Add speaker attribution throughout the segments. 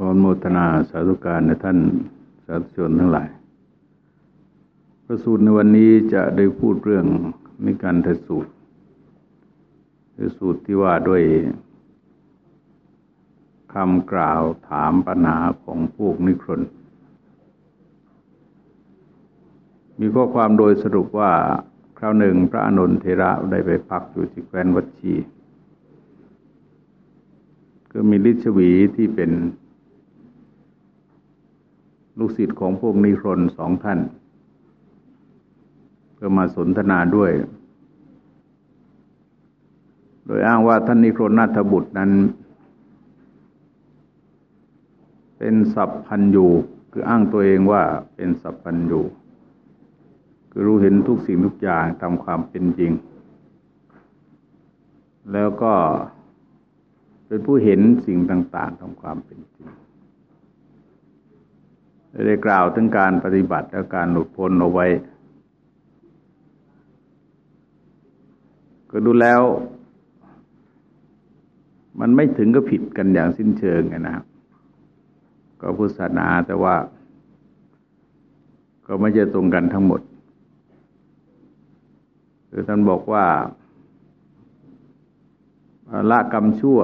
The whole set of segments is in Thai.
Speaker 1: ขอโมทนาสาธุการในท่านสาธุชนทั้งหลาย พระสูตรในวันนี้จะได้พูดเรื่องนิการทสูตรคือสูตรที่ว่าด้วยคำกล่าวถามปัญหาของพวกนิครนมีข้อความโดยสรุปว่าคราวหนึ่งพระอนุนเทระได้ไปพักอยู่ที่แคว้นวัชีก็มีฤชวีที่เป็น ลูกศิษย์ของพวกนิครนสองท่านก็มาสนทนาด้วย โดยอ้างว่าท่านนิครนนาถบุตรนั้น เป็นสัพพันยูคืออ้างตัวเองว่าเป็นสัพพันยูคือรู้เห็นทุกสิ่งทุกอย่างตามความเป็นจริง แล้วก็เป็นผู้เห็นสิ่งต่าง ๆตามความเป็นจริง ได้กล่าวถึงการปฏิบัติและการหลุดพ้นเอาไว้ ก็ดูแล้ว มันไม่ถึงก็ผิดกันอย่างสิ้นเชิงไงนะครับ ก็พุทธศาสนาแต่ว่า ก็ไม่จะตรงกันทั้งหมด คือท่านบอกว่าละกรรมชั่ว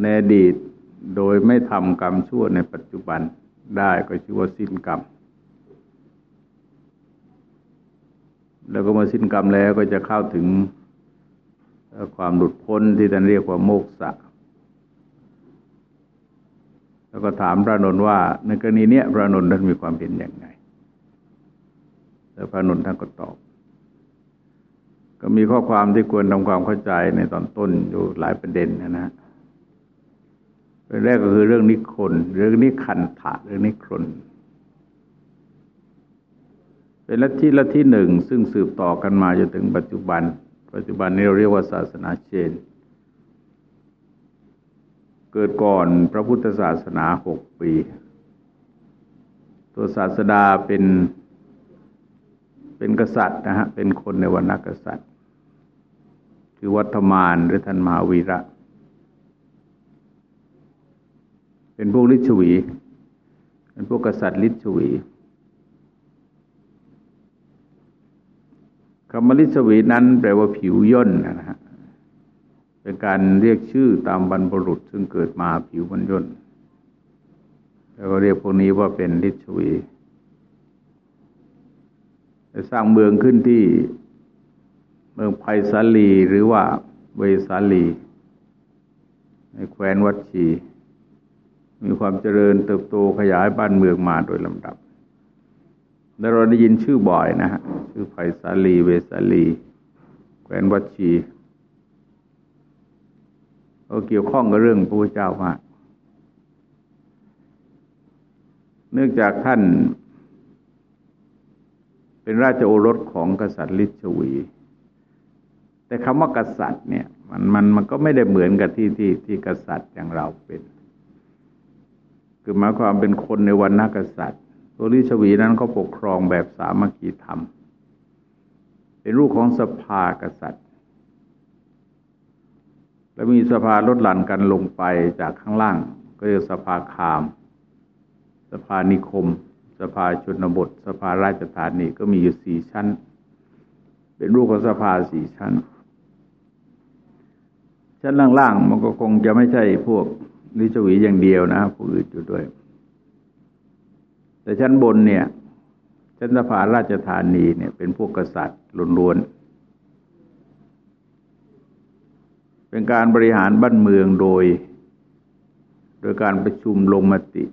Speaker 1: ในอดีตโดยไม่ทำกรรมชั่วในปัจจุบัน ได้ก็ชื่อว่าสิ้นกรรม แล้วก็มาสิ้นกรรมแล้วก็จะเข้าถึงความหลุดพ้นที่ท่านเรียกว่าโมกษะ แล้วก็ถามพระนนท์ว่า ในกรณีนี้พระนนท์ท่านมีความเห็นอย่างไง แล้วพระนนท์ท่านก็ตอบ ก็มีข้อความที่ควรทำความเข้าใจในตอนต้นอยู่หลายประเด็นนะฮะ เป็นแรกก็คือเรื่องนิคนเรื่องนิคันถะเรื่องนิครนเป็นลัทธิลัทธิหนึ่งซึ่งสืบต่อกันมาจนถึงปัจจุบัน ปัจจุบันนี้เราเรียกว่าศาสนาเชน เกิดก่อนพระพุทธศาสนาหกปี ตัวศาสดาเป็นเป็นกษัตริย์นะฮะเป็นคนในวรรณกษัตริย์ คือวัฒมานหรือท่านมหาวีระเเป็นพวกลิชวี เป็นพวกกษัตริย์ลิชวีคำว่าลิชวีนั้น แปลว่าผิวย่นนะฮะเป็นการเรียกชื่อตามบรรพบุรุษซึ่งเกิดมาผิวมันย่นแล้วก็เรียกพวกนี้ว่าเป็นลิชวีสร้างเมืองขึ้นที่เมืองไผ่สาลีหรือว่าเวสาลีในแคว้นวัดชี มีความเจริญเติบโตขยายบ้านเมืองมาโดยลำดับแล้วเราได้ยินชื่อบ่อยนะฮะชื่อไผ่สาลีเวสาลีแคว้นวัชีเราเกี่ยวข้องกับเรื่องพระเจ้ามากเนื่องจากท่าน เป็นราชโอรสของกษัตริย์ลิชวี แต่คำว่ากษัตริย์เนี่ย มันมันมันก็ไม่ได้เหมือนกับที่ที่ที่กษัตริย์อย่างเราเป็น คือหมายความเป็นคนในวันนักษัตริย์ตัวลิชวีนั้นเขาปกครองแบบสามัคคีธรรม เป็นรูปของสภากษัตริย์ และมีสภาลดหลั่นกันลงไปจากข้างล่าง ก็เรียกสภาคาม สภานิคม สภาชนบท สภาราชธานีก็มีอยู่สี่ชั้น เป็นรูปของสภาสี่ชั้น ชั้นล่างๆมันก็คงจะไม่ใช่พวก ลิชวีอย่างเดียวนะผู้อื่นอยู่ด้วย แต่ชั้นบนเนี่ยชั้นสภาราชธานีเนี่ยเป็นพวกกษัตริย์ล้วนๆเป็นการบริหารบ้านเมืองโดย โดยการประชุมลงมติ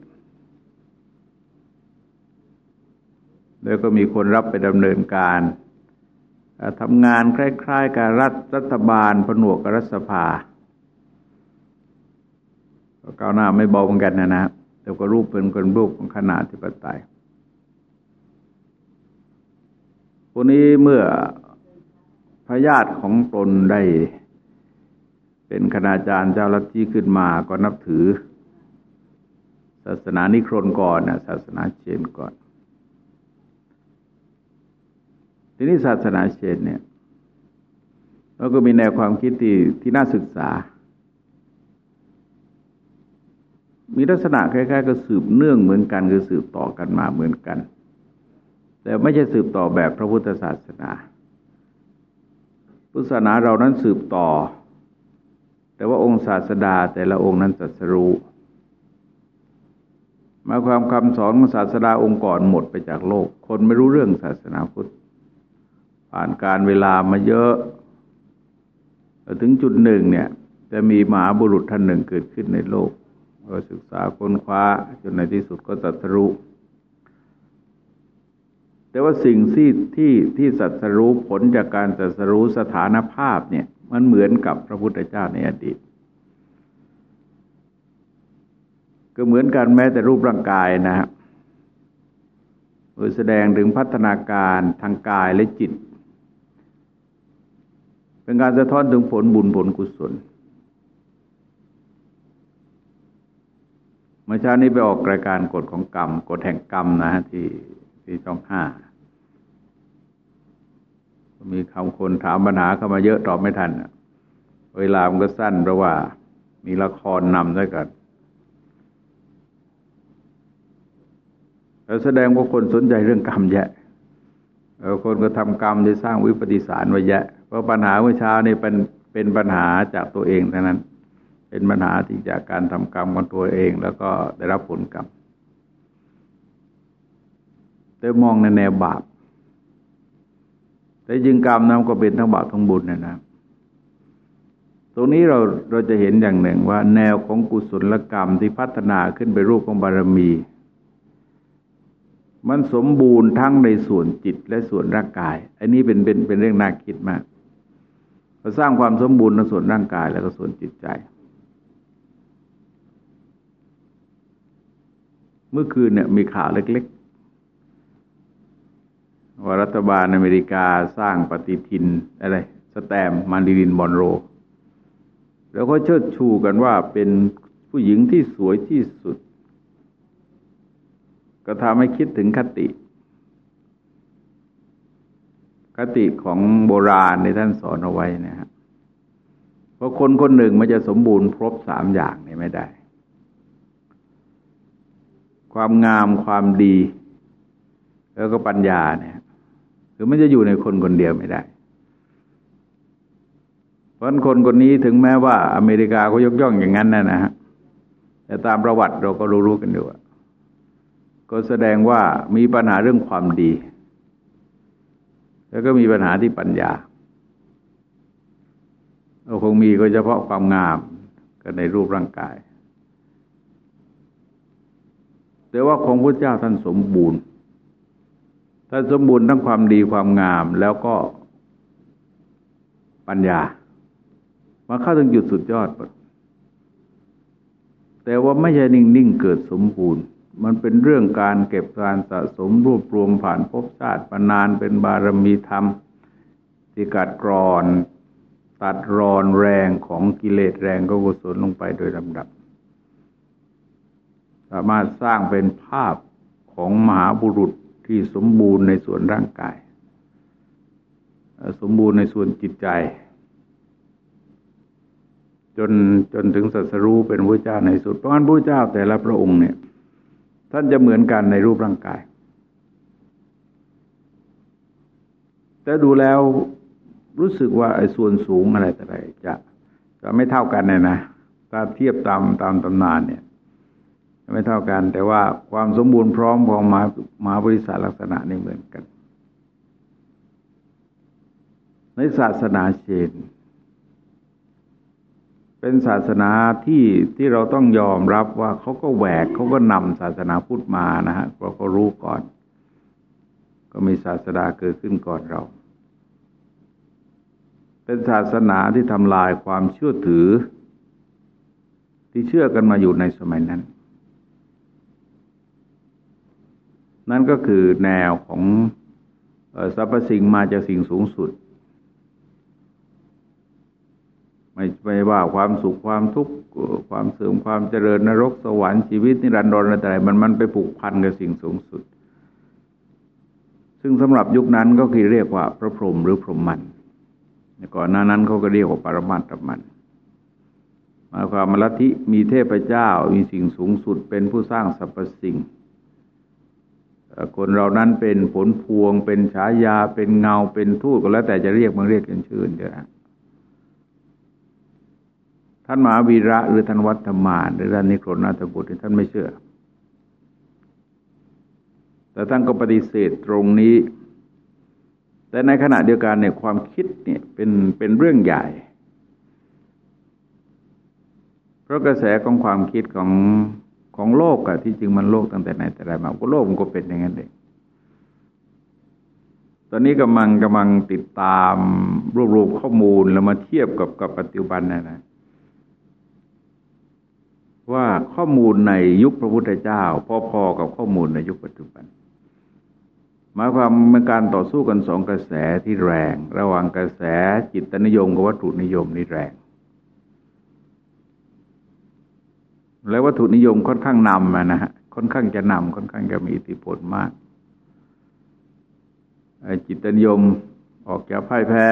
Speaker 1: แล้วก็มีคนรับไปดำเนินการทำงานคล้าย ๆ กับรัฐรัฐบาลผนวกกับรัฐสภา ก้าวหน้าไม่เบาเหมือนกันนะนะแต่ก็รูปเป็นคนรูปของขนาดที่ปไตยพวกนี้เมื่อพระญาติของตนได้ เป็นคณาจารย์เจ้าลัทธิขึ้นมาก็นับถือ ศาสนานิครนก่อนนะศาสนาเชนก่อน ทีนี้ศาสนาเชนเนี่ยเราก็มีแนวความคิดที่ที่น่าศึกษา มีลักษณะคล้ายๆกับสืบเนื่องเหมือนกันคือสืบต่อกันมาเหมือนกัน แต่ไม่ใช่สืบต่อแบบพระพุทธศาสนา พุทธศาสนาเรานั้นสืบต่อ แต่ว่าองค์ศาสดาแต่ละองค์นั้นตรัสรู้มาความคำสอนของศาสดาองค์ก่อนหมดไปจากโลก คนไม่รู้เรื่องศาสนาพุทธผ่านการเวลามาเยอะถึงจุดหนึ่งเนี่ยจะมีมหาบุรุษท่านหนึ่งเกิดขึ้นในโลก ก็ศึกษาค้นคว้าจนในที่สุดก็ตรัสรู้แต่ว่าสิ่งที่ที่ที่สัตรู้ผลจากการตรัสรู้สถานภาพเนี่ย มันเหมือนกับพระพุทธเจ้าในอดีต ก็เหมือนกันแม้แต่รูปร่างกายนะครับแสดงถึงพัฒนาการทางกายและจิต เป็นการสะท้อนถึงผลบุญผลกุศล มื่อเช้านี้ไปออกรายการกฎของกรรมกฎแห่งกรรมนะฮะที่ที่ช่องห้ามีคำคนถามปัญหาเข้ามาเยอะตอบไม่ทันเวลามันก็สั้นเพราะว่า มีละครนำด้วยกันแล้วแสดงว่าคนสนใจเรื่องกรรมแยะคนก็ทำกรรมจะสร้างวิปฏิสารไว้แยะ เพราะปัญหาเมื่อเช้านี่เป็นเป็นปัญหาจากตัวเองเท่านั้น เป็นปัญหาที่จากการทำกรรมของตัวเอง แล้วก็ได้รับผลกรรมแต่มองในแนวบาป แต่จึงกรรมนั้นก็เป็นทั้งบาปทั้งบุญนะนะตรงนี้เราเราจะเห็นอย่างหนึ่งว่า แนวของกุศลกรรมที่พัฒนาขึ้นไปรูปของบารมี มันสมบูรณ์ทั้งในส่วนจิตและส่วนร่างกาย อันนี้เป็นเป็นเป็นเรื่องน่าคิดมากเราสร้างความสมบูรณ์ในส่วนร่างกาย แล้วก็ส่วนจิตใจ เมื่อคืนเนี่ยมีข่าวเล็กๆ ว่ารัฐบาลอเมริกาสร้างปฏิทินอะไร สแตมมาริลินบอนโร แล้วก็เชิดชูกันว่าเป็นผู้หญิงที่สวยที่สุด ก็ทำให้คิดถึงคติ คติของโบราณในท่านสอนเอาไว้นะฮะเพราะคนคนหนึ่งมันจะสมบูรณ์ครบสามอย่างนี่ไม่ได้ ความงามความดี แล้วก็ปัญญาเนี่ยคือมันจะอยู่ในคนคนเดียวไม่ได้ เพราะคนคนนี้ถึงแม้ว่า อเมริกาเขายกย่องอย่างนั้นนะนะฮะแต่ตามประวัติเราก็รู้ๆกันอยู่ก็แสดงว่ามีปัญหาเรื่องความดี แล้วก็มีปัญหาที่ปัญญาเราคงมีก็เฉพาะความงามก็ในรูปร่างกาย แต่ว่าของพระเจ้าท่านสมบูรณ์ท่านสมบูรณ์ทั้งความดีความงามแล้วก็ปัญญา มาเข้าถึงจุดสุดยอดแต่ว่าไม่ใช่นิ่งๆเกิดสมบูรณ์ มันเป็นเรื่องการเก็บการสะสมรวบรวมผ่านภพชาติปนานเป็นบารมีธรรมที่กัดกรอน ตัดรอนแรงของกิเลสแรงก็กุศลลงไปโดยลำดับ สามารถสร้างเป็นภาพของมหาบุรุษที่สมบูรณ์ในส่วนร่างกาย สมบูรณ์ในส่วนจิตใจ จนจนถึงสัสรู้เป็นพระเจ้าในสุด เพราะฉะนั้นพระเจ้าแต่ละพระองค์เนี่ย ท่านจะเหมือนกันในรูปร่างกาย แต่ดูแล้วรู้สึกว่าไอ้ส่วนสูงอะไรแต่ไรจะจะไม่เท่ากันเนี่ยนะ ถ้าเทียบตามตามตำนานเนี่ย ไม่เท่ากัน แต่ว่าความสมบูรณ์พร้อมของมามาบริษัทลักษณะนี้เหมือนกัน ในศาสนาเชน เป็นศาสนาที่ที่เราต้องยอมรับว่าเขาก็แหวกเขาก็นำศาสนาพุทธมานะฮะเพราะเขารู้ก่อน ก็มีศาสดาเกิดขึ้นก่อนเรา เป็นศาสนาที่ทำลายความเชื่อถือที่เชื่อกันมาอยู่ในสมัยนั้น นั่นก็คือแนวของสรรพสิ่งมาจากสิ่งสูงสุด ไม่ไม่ว่าความสุขความทุกข์ความเสื่อมความเจริญนรกสวรรค์ชีวิตนิรันดรอะไรมันมันไปผูกพันกับสิ่งสูงสุด ซึ่งสำหรับยุคนั้นก็คือเรียกว่าพระพรหมหรือพรหมมันก่อนหน้านั้นเขาก็เรียกว่าปรมาตมันหมายความมลัทธิมีเทพเจ้ามีสิ่งสูงสุดเป็นผู้สร้างสรรพสิ่ง คนเรานั้นเป็นผลพวง เป็นฉายา เป็นเงา เป็นทูตก็แล้วแต่จะเรียกมันเรียกกันชื่อเดียวท่านมหาวีระหรือท่านวัฒมานหรือท่านนิโครนาตบุตรท่านไม่เชื่อ แต่ท่านก็ปฏิเสธตรงนี้ แต่ในขณะเดียวกันเนี่ยความคิดเนี่ยเป็นเป็นเรื่องใหญ่ เพราะกระแสของความคิดของ ของโลกอะที่จริงมันโลกตั้งแต่ไหนแต่ไรมาก็โลกมันก็เป็นอย่างนั้นเองตอนนี้กำลังกำลังติดตามรวบรวมข้อมูลแล้วมาเทียบกับกับปัจจุบันนะนะว่าข้อมูลในยุคพระพุทธเจ้า พอๆกับข้อมูลในยุคปัจจุบันหมายความเป็นการต่อสู้กันสองกระแสที่แรง ระหว่างกระแสจิตนิยมกับวัตถุนิยมนี่แรง แล้ววัตถุนิยมค่อนข้างนำนะฮะค่อนข้างจะนำค่อนข้างจะมีอิทธิพลมากจิตนิยมออกจากพ่ายแพ้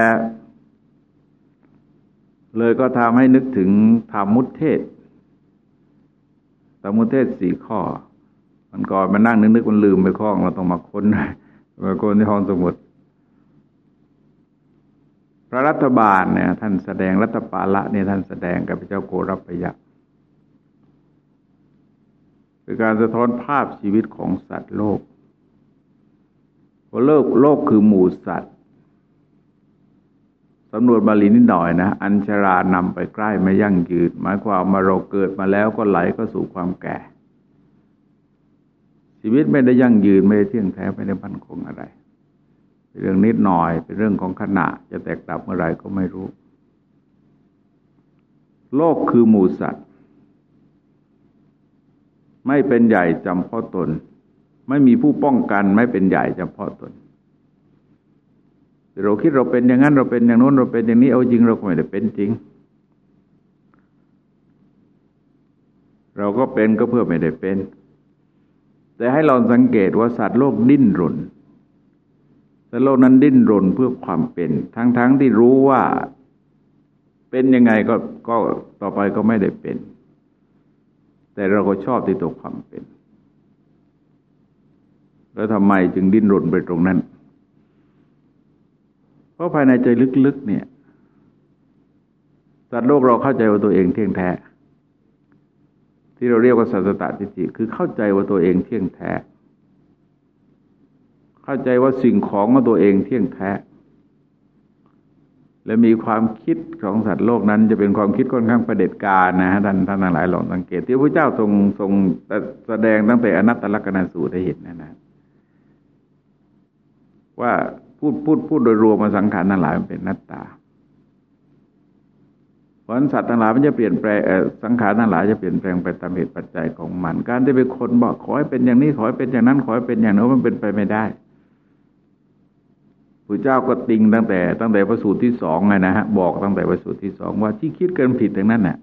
Speaker 1: เลยก็ทำให้นึกถึงธรรมมุตเทศธรรมมุตเทศสี่ข้อ มันก่อนมานั่งนึกนึกมันลืมไปข้องเราต้องมาค้นมาค้นที่ห้องสมุดพระรัฐบาลเนี่ยท่านแสดงรัฐปาละเนี่ยท่านแสดงกับพระเจ้าโกรพยะ คือการสะท้อนภาพชีวิตของสัตว์โลกว่าโลกโลกคือหมู่สัตว์สำนวนบาลีนิดหน่อยนะ อัญชรานำไปใกล้ไม่ยั่งยืน หมายความมาเราเกิดมาแล้วก็ไหลก็สู่ความแก่ ชีวิตไม่ได้ยั่งยืนไม่ได้เที่ยงแท้ไม่ได้มั่นคงอะไรเป็นเรื่องนิดหน่อย เป็นเรื่องของขณะ จะแตกดับเมื่อไรก็ไม่รู้ โลกคือหมู่สัตว์ ไม่เป็นใหญ่จำเพาะตน ไม่มีผู้ป้องกันไม่เป็นใหญ่จำเพาะตน เราคิดเราเป็นอย่างนั้นเราเป็นอย่างโน้นเราเป็นอย่างนี้เอาจริงเราก็ไม่ได้เป็นจริง เราก็เป็นก็เพื่อไม่ได้เป็น แต่ให้เราสังเกตว่าสัตว์โลกดิ้นรนแต่โลกนั้นดิ้นรนเพื่อความเป็น ทั้งๆทที่รู้ว่าเป็นยังไงก็ก็ต่อไปก็ไม่ได้เป็น แต่เราก็ชอบที่ตัวความเป็น แล้วทำไมจึงดิ้นรนไปตรงนั้น เพราะภายในใจลึกๆเนี่ยสัตว์โลกเราเข้าใจว่าตัวเองเที่ยงแท้ ที่เราเรียกว่าสัตตติจิคือเข้าใจว่าตัวเองเที่ยงแท้ เข้าใจว่าสิ่งของของตัวเองเที่ยงแท้ และมีความคิดของสัตว์โลกนั้นจะเป็นความคิดค่อนข้างประเด็จการนะฮะท่านท่านหลายลองสังเกตที่พระเจ้าทรงทรงแสดงตั้งแต่อนัตตลกนันสูตรให้เห็นนะนะว่าพูดพูดพูดโดยรวมมาสังขารทั้งหลายมันเป็นนัตตา เพราะสัตว์ทั้งหลายมันจะเปลี่ยนแปลงสังขารทั้งหลายจะเปลี่ยนแปลงไปตามเหตุปัจจัยของมัน การที่ไปคนบอกขอให้เป็นอย่างนี้ขอให้เป็นอย่างนั้นขอให้เป็นอย่างโน้นมันเป็นไปไม่ได้ ระเจ้าก็ติงตั้งแต่ตั้งแต่ประสูตรที่สองไงนะฮะบอกตั้งแต่ประสูตรที่สองว่าที่คิดกันผิดอย่างนั้นน่ะ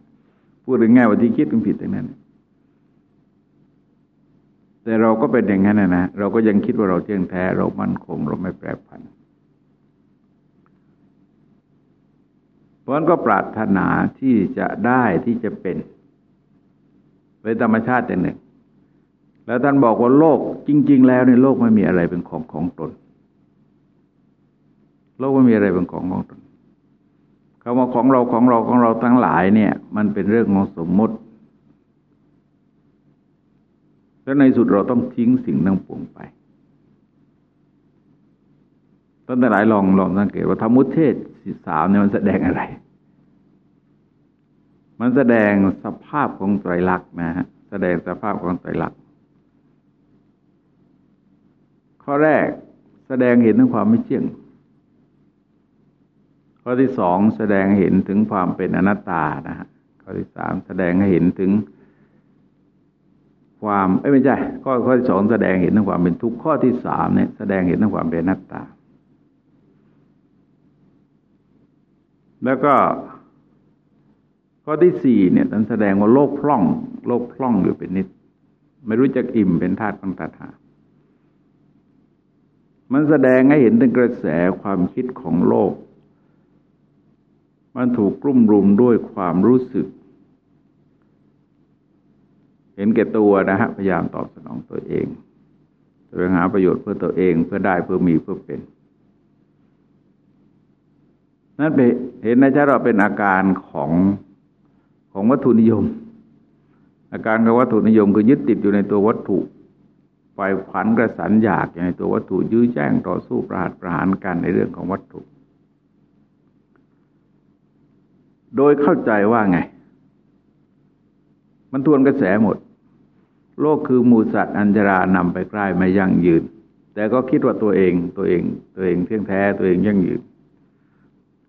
Speaker 1: พูดง่ายๆว่าที่คิดกันผิดอย่างนั้น แต่เราก็เป็นอย่างนั้นนะนะเราก็ยังคิดว่าเราเที่ยงแท้เรามั่นคง เราไม่แปรผัน เพราะนั้นก็ปรารถนาที่จะได้ที่จะเป็นเป็นธรรมชาติอย่างหนึ่ง แล้วท่านบอกว่าโลกจริง ๆ แล้วในโลกไม่มีอะไรเป็นของของตน โลกไม่มีอะไรเป็นของของตนคำว่าของเราของเราของเราทั้งหลายเนี่ย มันเป็นเรื่องของสมมติแล้วในสุดเราต้องทิ้งสิ่งทั้งปวงไปต้นแต่หลายลองลองสังเกตว่าธรรมุเทศสิสามเนี่ยมันแสดงอะไร มันแสดงสภาพของไตรลักษณ์นะฮะ แสดงสภาพของไตรลักษณ์ ข้อแรกแสดงเห็นถึงความไม่เที่ยง ข้อที่สองแสดงเห็นถึงความเป็นอนัตตานะฮะข้อที่สามแสดงให้เห็นถึงความเอ้ไม่ใช่ข้อข้อที่สองแสดงเห็นถึงความเป็นทุกข์ข้อที่สามเนี่ยแสดงเห็นถึงความเป็นอนัตตา แล้วก็ข้อที่สี่เนี่ยท่านแสดงว่าโลกพร่อง โลกพร่องอยู่เป็นนิด ไม่รู้จักอิ่มเป็นธาตุของตาถามันแสดงให้เห็นถึงกระแสความคิดของโลก มันถูกกลุ่มรุมด้วยความรู้สึก เห็นแก่ตัวนะฮะพยายามตอบสนองตัวเองแสวงหาประโยชน์เพื่อตัวเองเพื่อได้เพื่อมีเพื่อเป็นนั่นไปเห็นนะจ๊ะเราเป็นอาการของของวัตถุนิยม อาการของวัตถุนิยมคือยึดติดอยู่ในตัววัตถุไปขวัญกระสันอยากในตัววัตถุยื้อแย่งต่อสู้ประหารประหารกันในเรื่องของวัตถุ โดยเข้าใจว่าไง มันทวนกระแสหมด โลกคือมูสัตว์อัญจรานำไปใกล้ไม่ยั่งยืน แต่ก็คิดว่าตัวเองตัวเอง ตัวเองเที่ยงแท้ตัวเองยั่งยืน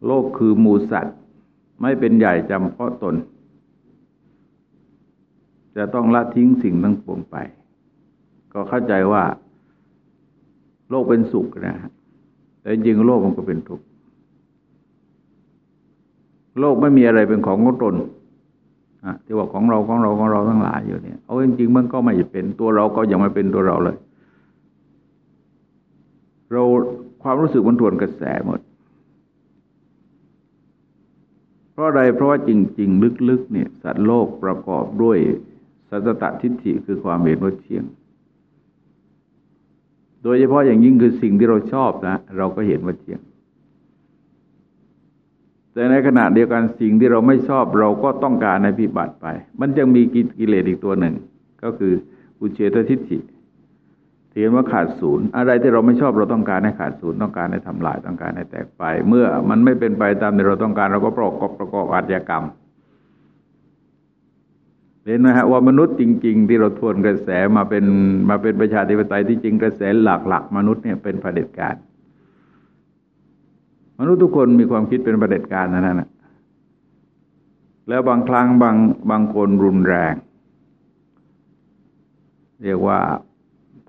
Speaker 1: โลกคือมูสัตว์ไม่เป็นใหญ่จำเพาะตน จะต้องละทิ้งสิ่งทั้งปวงไป ก็เข้าใจว่า โลกเป็นสุขนะฮะแต่จริงโลกมันก็เป็นทุกข์ โลกไม่มีอะไรเป็นของของตนอะที่ว่าของเราของเราของเราทั้งหลายอยู่เนี่ยเอาจริงๆมันก็ไม่เป็นตัวเราก็ยังไม่เป็นตัวเราเลย เราความรู้สึกมันทวนกระแสหมด เพราะอะไรเพราะว่าจริง ๆ ลึกๆ เนี่ย สัตว์โลกประกอบด้วยสัจตทิฏฐิคือความเห็นว่าเที่ยง โดยเฉพาะอย่างยิ่งคือสิ่งที่เราชอบนะ เราก็เห็นว่าเที่ยง แต่ในขณะเดียวกันสิ่งที่เราไม่ชอบเราก็ต้องการในพิบัติไป มันยังมีกิเลสอีกตัวหนึ่ง ก็คืออุเฉตทิฏฐิเทียนว่าขาดศูนย์อะไรที่เราไม่ชอบเราต้องการให้ขาดศูนย์ต้องการให้ทำลายต้องการให้แตกไป เมื่อมันไม่เป็นไปตามที่เราต้องการเราก็ประกอบประกอบอาชญากรรมเห็นไหมฮะว่ามนุษย์จริง ๆ ที่เราทวนกระแสมาเป็นมาเป็นประชาธิปไตยที่จริงกระแสหลักๆ มนุษย์เนี่ยเป็นประเด็จการ มนุษย์ทุกคนมีความคิดเป็นประเด็จการนั่นแหละแล้วบางครั้งบางบางคนรุนแรง เรียกว่า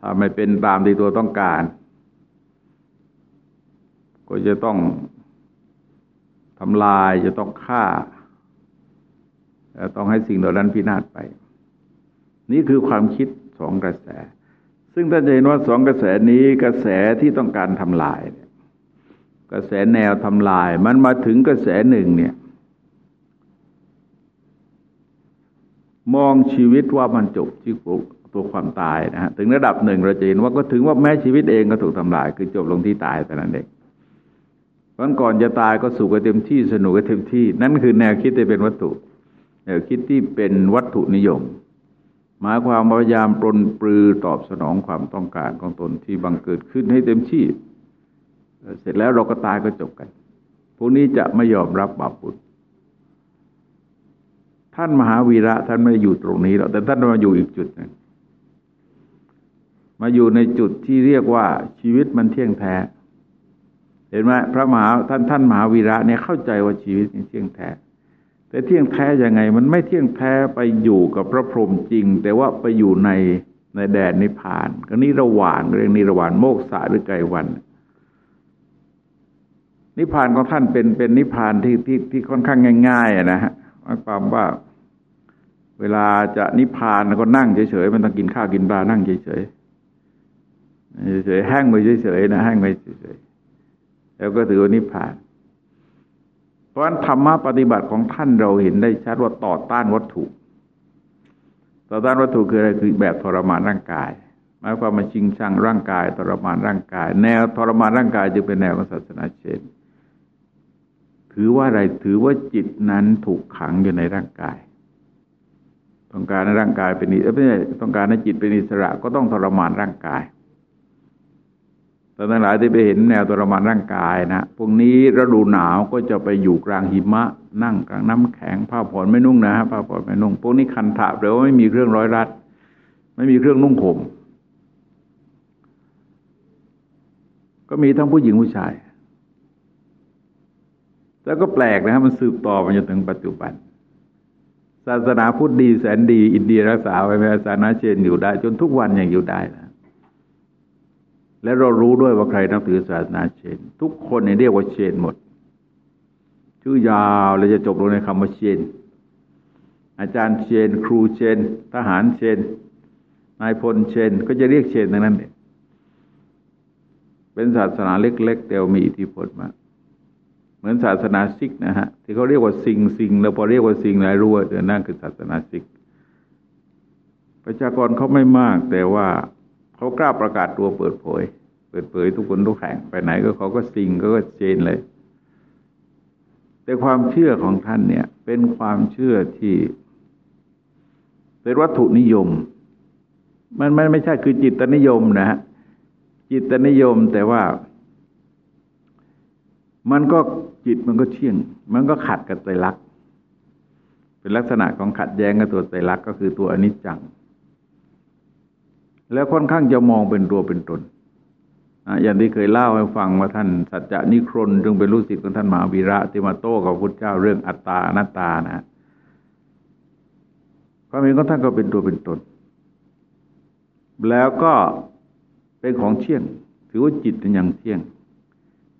Speaker 1: ถ้าไม่เป็นตามที่ตัวต้องการ ก็จะต้องทำลายจะต้องฆ่าต้องให้สิ่งเหล่านั้นพินาศไป นี่คือความคิดสองกระแส ซึ่งท่านจะเห็นว่าสองกระแสนี้กระแสที่ต้องการทำลาย กระแสแนวทำลาย มันมาถึงกระแสหนึ่งเนี่ย มองชีวิตว่ามันจบที่ตัวความตายนะฮะถึงระดับหนึ่งเราจะเห็นว่าก็ถึงว่าแม้ชีวิตเองก็ถูกทำลาย คือจบลงที่ตายแต่นั้นเองเพราะก่อนจะตายก็สุขกันเต็มที่สนุกกันเต็มที่ นั่นคือแนวคิดที่เป็นวัตถุ แนวคิดที่เป็นวัตถุนิยม หมายความพยายามปลนปลือตอบสนองความต้องการของตนที่บังเกิดขึ้นให้เต็มที่ เสร็จแล้วเราก็ตายก็จบกัน พวกนี้จะไม่ยอมรับบาปบุญท่านมหาวีระท่านไม่อยู่ตรงนี้หรอกแต่ท่านมาอยู่อีกจุดหนึ่งมาอยู่ในจุดที่เรียกว่าชีวิตมันเที่ยงแท้ เห็นไหมพระมหาท่านท่านมหาวีระเนี่ยเข้าใจว่าชีวิตมันเที่ยงแท้ แต่เที่ยงแท้ยังไง มันไม่เที่ยงแท้ไปอยู่กับพระพรหมจริง แต่ว่าไปอยู่ในในแดนนิพพานก็นิระหว่างเรื่องนิระหว่างโมกษาหรือไกวัน นิพพานของท่านเป็นเป็นนิพพานที่ที่ที่ค่อนข้างง่ายๆนะฮะหมายความว่า เวลาจะนิพพานก็นั่งเฉยๆมันต้องกินข้าวกินปลานั่งเฉยๆเฉยๆแห้งไปเฉยๆนะแห้งไปเฉยๆแล้วก็ถือว่านิพพาน เพราะฉะนั้นธรรมะปฏิบัติของท่านเราเห็นได้ชัดว่าต่อต้านวัตถุ ต่อต้านวัตถุคืออะไรคือแบบทรมานร่างกายหมายความมาชิงชังร่างกายทรมานร่างกาย แนวทรมานร่างกายจึงเป็นแนวของศาสนาเชน ถือว่าอะไรถือว่าจิตนั้นถูกขังอยู่ในร่างกาย ต้องการในร่างกายเป็นอิสระไม่ใช่ต้องการให้จิตเป็นอิสระก็ต้องทรมานร่างกายแต่ทั้งหลายที่ไปเห็นแนวทรมานร่างกายนะพวกนี้ฤดูหนาวก็จะไปอยู่กลางหิมะ นั่งกลางน้ำแข็งผ้าผ่อนไม่นุ่งนะผ้าผ่อนไม่นุ่งพวกนี้คันถะแปลว่าไม่มีเครื่องร้อยรัด ไม่มีเครื่องนุ่งห่มก็มีทั้งผู้หญิงผู้ชาย แล้วก็แปลกนะฮะมันสืบต่อมาจนถึงปัจจุบัน ศาสนาพุทธดีแสนดี อินเดียรักษาไว้แม้ศาสนาเชนอยู่ได้ จนทุกวันยังอยู่ได้นะและเรารู้ด้วยว่าใครนับถือศาสนาเชน ทุกคนเนี่ยเรียกว่าเชนหมด ชื่อยาวเลยจะจบลงในคำว่าเชน อาจารย์เชน ครูเชน ทหารเชน นายพลเชน ก็จะเรียกเชนทั้งนั้นเองเป็นศาสนาเล็ก ๆ แต่มีอิทธิพลมาก เหมือนศาสนาซิกนะฮะที่เขาเรียกว่าสิงสิงแล้วพอเรียกว่าสิงนายรู้ว่าเดี๋ยวนั่นคือศาสนาซิก ประชากรเขาไม่มาก แต่ว่าเขากล้าประกาศตัวเปิดเผย เปิดเผยทุกคนทุกแห่งไปไหนก็เขาก็สิงก็เจนเลย แต่ความเชื่อของท่านเนี่ย เป็นความเชื่อที่ เป็นวัตถุนิยม มันมันไม่ใช่คือจิตนิยมนะฮะจิตนิยมแต่ว่า มันก็จิตมันก็เชี่ยง มันก็ขัดกับไตรลักเป็นลักษณะของขัดแย้งกับตัวไตรลักก็คือตัวอนิจจัง แล้วค่อนข้างจะมองเป็นตัวเป็นตนอย่างที่เคยเล่าให้ฟังว่าท่านสัจจะนิครนจึงเป็นลูกศิษย์ของท่านมหาวีระที่มาโต้กับพุทธเจ้าเรื่องอัตตาอนัตตานะความเห็นของท่านก็เป็นตัวเป็นตน แล้วก็เป็นของเที่ยง ถือว่าจิตเป็นอย่างเที่ยง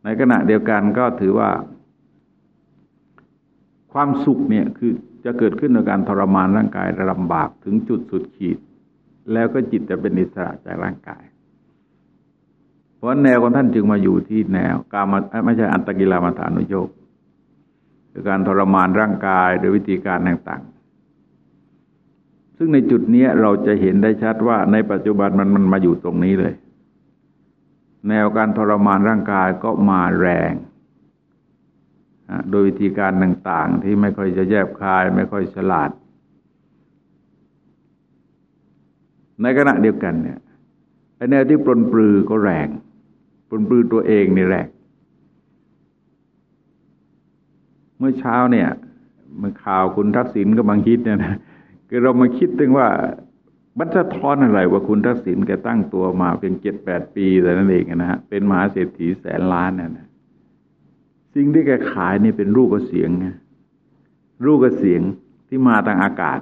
Speaker 1: ในขณะเดียวกันก็ถือว่า ความสุขเนี่ยคือจะเกิดขึ้นในการทรมานร่างกายลำบากถึงจุดสุดขีด แล้วก็จิตจะเป็นอิสระจากร่างกาย เพราะแนวของท่านจึงมาอยู่ที่แนวการมาไม่ใช่อันตกิลามาฐานุโยกคือการทรมานร่างกายโดยวิธีการต่างๆ ซึ่งในจุดนี้เราจะเห็นได้ชัดว่าในปัจจุบันมันมันมาอยู่ตรงนี้เลย แนวการทรมานร่างกายก็มาแรง โดยวิธีการต่างๆ ที่ไม่ค่อยจะแยบคาย ไม่ค่อยฉลาด ในขณะเดียวกันเนี่ยไอแนวที่ปลนปลือก็แรงปลนปลือตัวเองนี่แรงเมื่อเช้าเนี่ยมื่อข่าวคุณทักษิณก็บางคิดเนี่ยนะคือเรามาคิดถึงว่า บัตรทอนอะไรว่าคุณทักษิณแกตั้งตัวมาเพียงเจ็ดแปดปีแต่นั้นเองนะฮะเป็นมหาเศรษฐีแสนล้านนี่นะสิ่งที่แกขายนี่เป็นรูปกับเสียงไงรูปกับเสียงที่มาทางอากาศ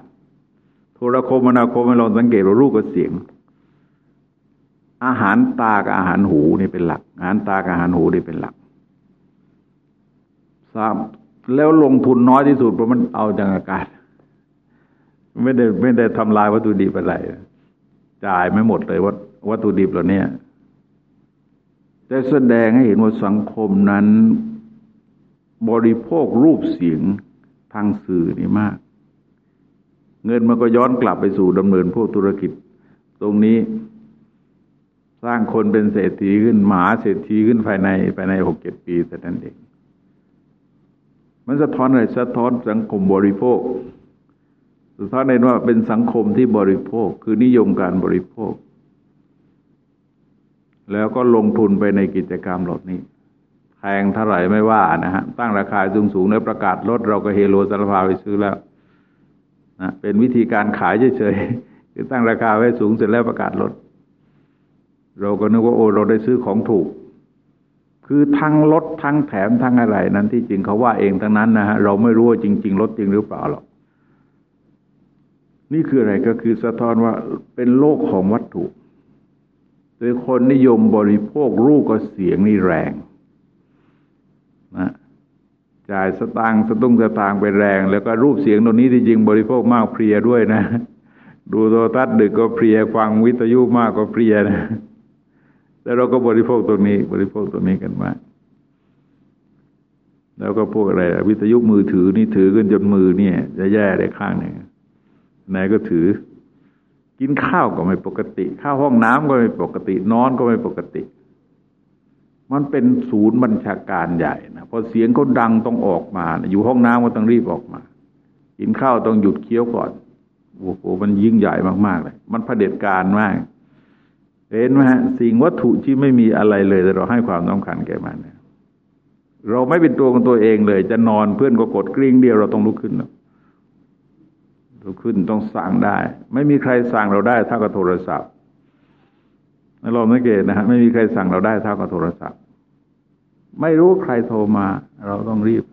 Speaker 1: โทรคมนาคมเราสังเกตว่ารูปกับเสียง อาหารตากับอาหารหูนี่เป็นหลัก อาหารตากับอาหารหูนี่เป็นหลักสามแล้วลงทุนน้อยที่สุดเพราะมันเอาจากอากาศ ไม่ได้ไม่ได้ทำลายวัตถุดิบอะไรจ่ายไม่หมดเลยวัตวัตถุดิบเหล่านี้แต่แสดงให้เห็นว่าสังคมนั้น บริโภครูปเสียงทางสื่อนี่มาก เงินมันก็ย้อนกลับไปสู่ดำเนินพวกธุรกิจ ตรงนี้ สร้างคนเป็นเศรษฐีขึ้นหมาเศรษฐีขึ้นภายในภายในหกเจ็ดปีแต่นั้นเอง มันสะท้อนอะไรสะท้อนสังคมบริโภค สะท้อนในว่าเป็นสังคมที่บริโภค คือนิยมการบริโภค แล้วก็ลงทุนไปในกิจกรรมเหล่านี้แพงเท่าไหร่ไม่ว่านะฮะ ตั้งราคาสูงสูงแล้วประกาศลดเราก็เฮโลสารพาไปซื้อแล้วนะเป็นวิธีการขายเฉยๆคือตั้งราคาไว้สูงเสร็จแล้วประกาศลด เราก็นึกว่าโอ้เราได้ซื้อของถูก คือทั้งลดทั้งแถมทั้งอะไรนั้นที่จริงเขาว่าเองทั้งนั้นนะฮะเราไม่รู้ว่าจริง ๆ ลดจริงหรือเปล่าหรอก นี่คืออะไรก็คือสะท้อนว่าเป็นโลกของวัตถุโดยคนนิยมบริโภครูปกับเสียงนี่แรงนะจ่ายสตางค์สตุ้งสตางค์ไปแรง แล้วก็รูปเสียงตรงนี้ที่จริงบริโภคมากเพลียด้วยนะ ดูโทรทัศน์ดึกก็เพลียฟังวิทยุมากก็เพลียนะแต่เราก็บริโภคตรงนี้ บริโภคตรงนี้กันมากแล้วก็พวกอะไร วิทยุมือถือนี่ถือกันจนมือเนี่ย จะแย่ได้ข้างหนึ่ง ไหนก็ถือ กินข้าวก็ไม่ปกติ ข้าวห้องน้ำก็ไม่ปกติ นอนก็ไม่ปกติ มันเป็นศูนย์บัญชาการใหญ่นะพอเสียงเขาดังต้องออกมานะอยู่ห้องน้ำก็ต้องรีบออกมา กินข้าวต้องหยุดเคี้ยวก่อนโอ้โหมันยิ่งใหญ่มากๆเลย มันเผด็จการมากเห็นไหมฮะสิ่งวัตถุที่ไม่มีอะไรเลยแต่เราให้ความสำคัญแก่มันเนี่ยเราไม่เป็นตัวของตัวเองเลย จะนอนเพื่อนก็กดกริ่งเดียวเราต้องลุกขึ้นลุ กขึ้นต้องสั่งได้ ไม่มีใครสั่งเราได้เท่ากับโทรศัพท์เราไม่เกตนะฮะไม่มีใครสั่งเราได้เท่ากับโทรศัพท์ ไม่รู้ใครโทรมา เราต้องรีบ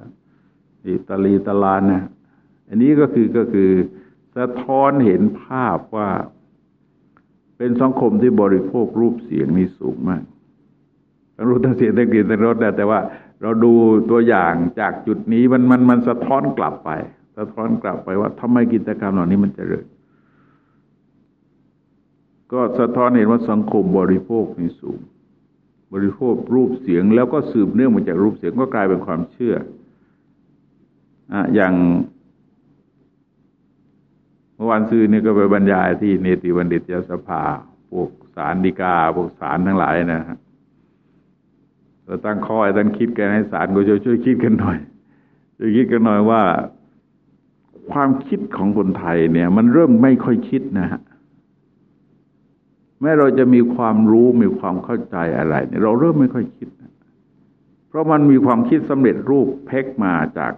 Speaker 1: อิตาลีตลานนะอันนี้ก็คือก็คือสะท้อนเห็นภาพว่า เป็นสังคมที่บริโภครูปเสียงนี่สูงมากรู้ทั้งเสียงทั้งกลิ่นทั้งรสแต่ว่าเราดูตัวอย่างจากจุดนี้มันมันมันสะท้อนกลับไป สะท้อนกลับไปว่าทำไมกิจกรรมเหล่านี้มันจเจริญ ก็สะท้อนเห็นว่าสังคมบริโภคมีสูง บริโภครูปเสียง แล้วก็สืบเนื่องมาจากรูปเสียงก็กลายเป็นความเชื่ออะอย่างเมื่อวันซืนนี่ก็ไปบรรยายที่เนติวันดิตยสภา พวกสารดีกา พวกสารทั้งหลายนะฮะเราตั้งข้อให้ท่านคิดกันให้สารก็ช่วยช่วยคิดกันหน่อยช่วยคิดกันหน่อยว่า ความคิดของคนไทยเนี่ย มันเริ่มไม่ค่อยคิดนะฮะแม้เราจะมีความรู้มีความเข้าใจอะไรเนี่ยเราเริ่มไม่ค่อยคิดนะเพราะมันมีความคิดสำเร็จรูปเพ็กมาจาก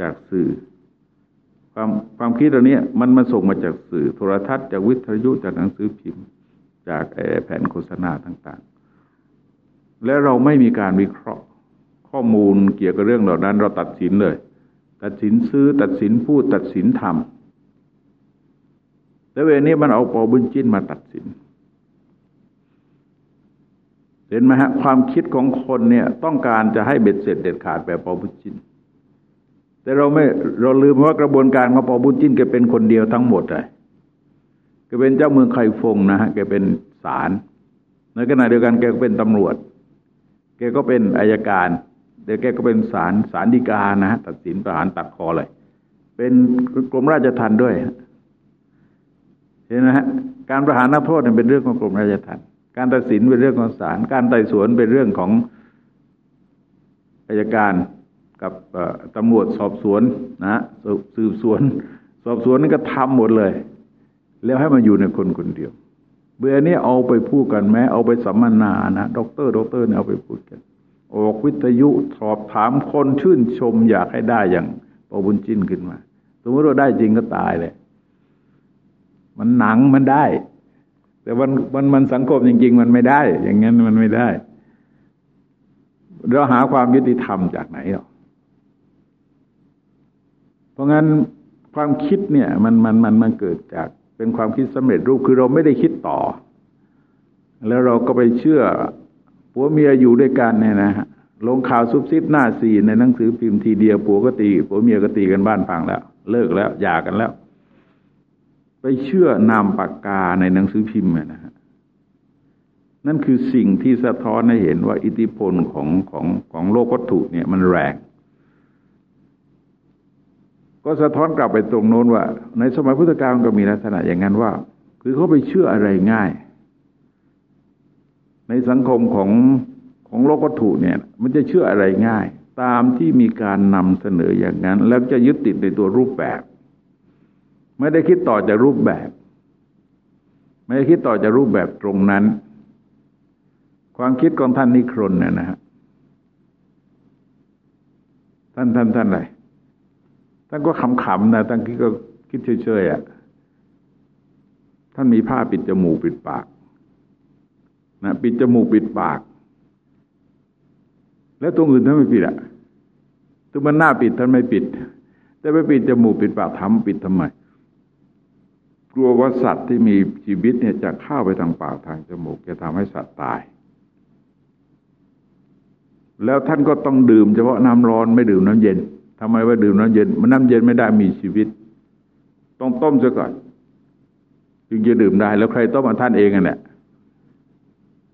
Speaker 1: จากสื่อ ความความคิดเหล่านี้มันมาส่งมาจากสื่อ โทรทัศน์จากวิทยุจากหนังสือพิมพ์ จากแผ่นโฆษณาต่าง ๆ และเราไม่มีการวิเคราะห์ ข้อมูลเกี่ยวกับเรื่องเหล่านั้น เราตัดสินเลย ตัดสินซื้อ ตัดสินพูด ตัดสินทำแล้วเวลนี้มันเอาปอบุญจิ้นมาตัดสิน เห็นไหมฮะความคิดของคนเนี่ยต้องการจะให้เบ็ดเสร็จเด็ดขาดแบบปอบุญจินแต่เราไม่เราลืมว่ากระบวนการของปอบุญจินแกเป็นคนเดียวทั้งหมดเลยแกเป็นเจ้าเมืองไคฟงนะฮะแกเป็นศาลในขณะเดียวกันแกก็เป็นตำรวจ แกก็เป็นอายการ เดี๋ยวแกก็เป็นศาลศาลฎีกานะฮะตัดสินประหารตัดคอเลย เป็นกรมราชทัณฑ์ด้วยเห็นไหมฮะการประหารนักโทษเนี่ยเป็นเรื่องของกรมราชทัณฑ์การตัดสินเป็นเรื่องของศาลการไต่สวนเป็นเรื่องของอายการกับตำรวจสอบสวนนะสืบสวน สอบสวนนี่ก็ทำหมดเลย แล้วให้มันอยู่ในคนคนเดียว เบื่อนี้เอาไปพูดกันแม้ เอาไปสัมมนานะด็อกเตอร์ด็อกเตอร์เนี่ยเอาไปพูดกัน ออกวิทยุสอบถามคนชื่นชมอยากให้ได้อย่างเปาบุ้นจิ้นขึ้นมาสมมติเราได้จริงก็ตายเลย มันหนังมันได้ แต่มันมันมันสังคมจริง ๆ มันไม่ได้ อย่างนั้นมันไม่ได้เราหาความยุติธรรมจากไหนหรอเพราะงั้นความคิดเนี่ย มันมันมันมันเกิดจากเป็นความคิดสำเร็จรูปคือเราไม่ได้คิดต่อ แล้วเราก็ไปเชื่อ ผัวเมียอยู่ด้วยกันเนี่ยนะฮะลงข่าวซุบซิบหน้าสีในหนังสือพิมพ์ทีเดียวผัวก็ตีผัวเมียก็ตีกันบ้านพังแล้ว เลิกแล้วหย่ากันแล้ว ไปเชื่อนามปากกาในหนังสือพิมพ์นะฮะนั่นคือสิ่งที่สะท้อนให้เห็นว่าอิทธิพลของของของโลกวัตถุเนี่ยมันแรงก็สะท้อนกลับไปตรงโน้นว่า ในสมัยพุทธกาลก็มีลักษณะอย่างนั้นว่า คือเขาไปเชื่ออะไรง่าย ในสังคมของของโลกวัตถุเนี่ย มันจะเชื่ออะไรง่าย ตามที่มีการนำเสนออย่างนั้น แล้วจะยึดติดในตัวรูปแบบ ไม่ได้คิดต่อจากรูปแบบ ไม่ได้คิดต่อจากรูปแบบตรงนั้น ความคิดของท่านนิครนเนี่ยนะฮะท่านท่านท่านอะไรท่านก็ขำๆนะท่านคิดก็คิดเฉยๆอะท่านมีผ้าปิดจมูกปิดปาก นะปิดจมูกปิดปาก แล้วตรงอื่นท่านไม่ปิดอะตัวมันหน้าปิดท่านไม่ปิด แต่ไปปิดจมูกปิดปากทำปิดทำไม กลัวว่าสัตว์ที่มีชีวิตเนี่ยจะเข้าไปทางปากทางจมูกจะทำให้สัตว์ตาย แล้วท่านก็ต้องดื่มเฉพาะน้ำร้อนไม่ดื่มน้ำเย็นทำไมว่าดื่มน้ำเย็น มันน้ำเย็นไม่ได้มีชีวิต ต้องต้มซะก่อน จึงจะดื่มได้แล้วใครต้มมาท่านเองกันแหละ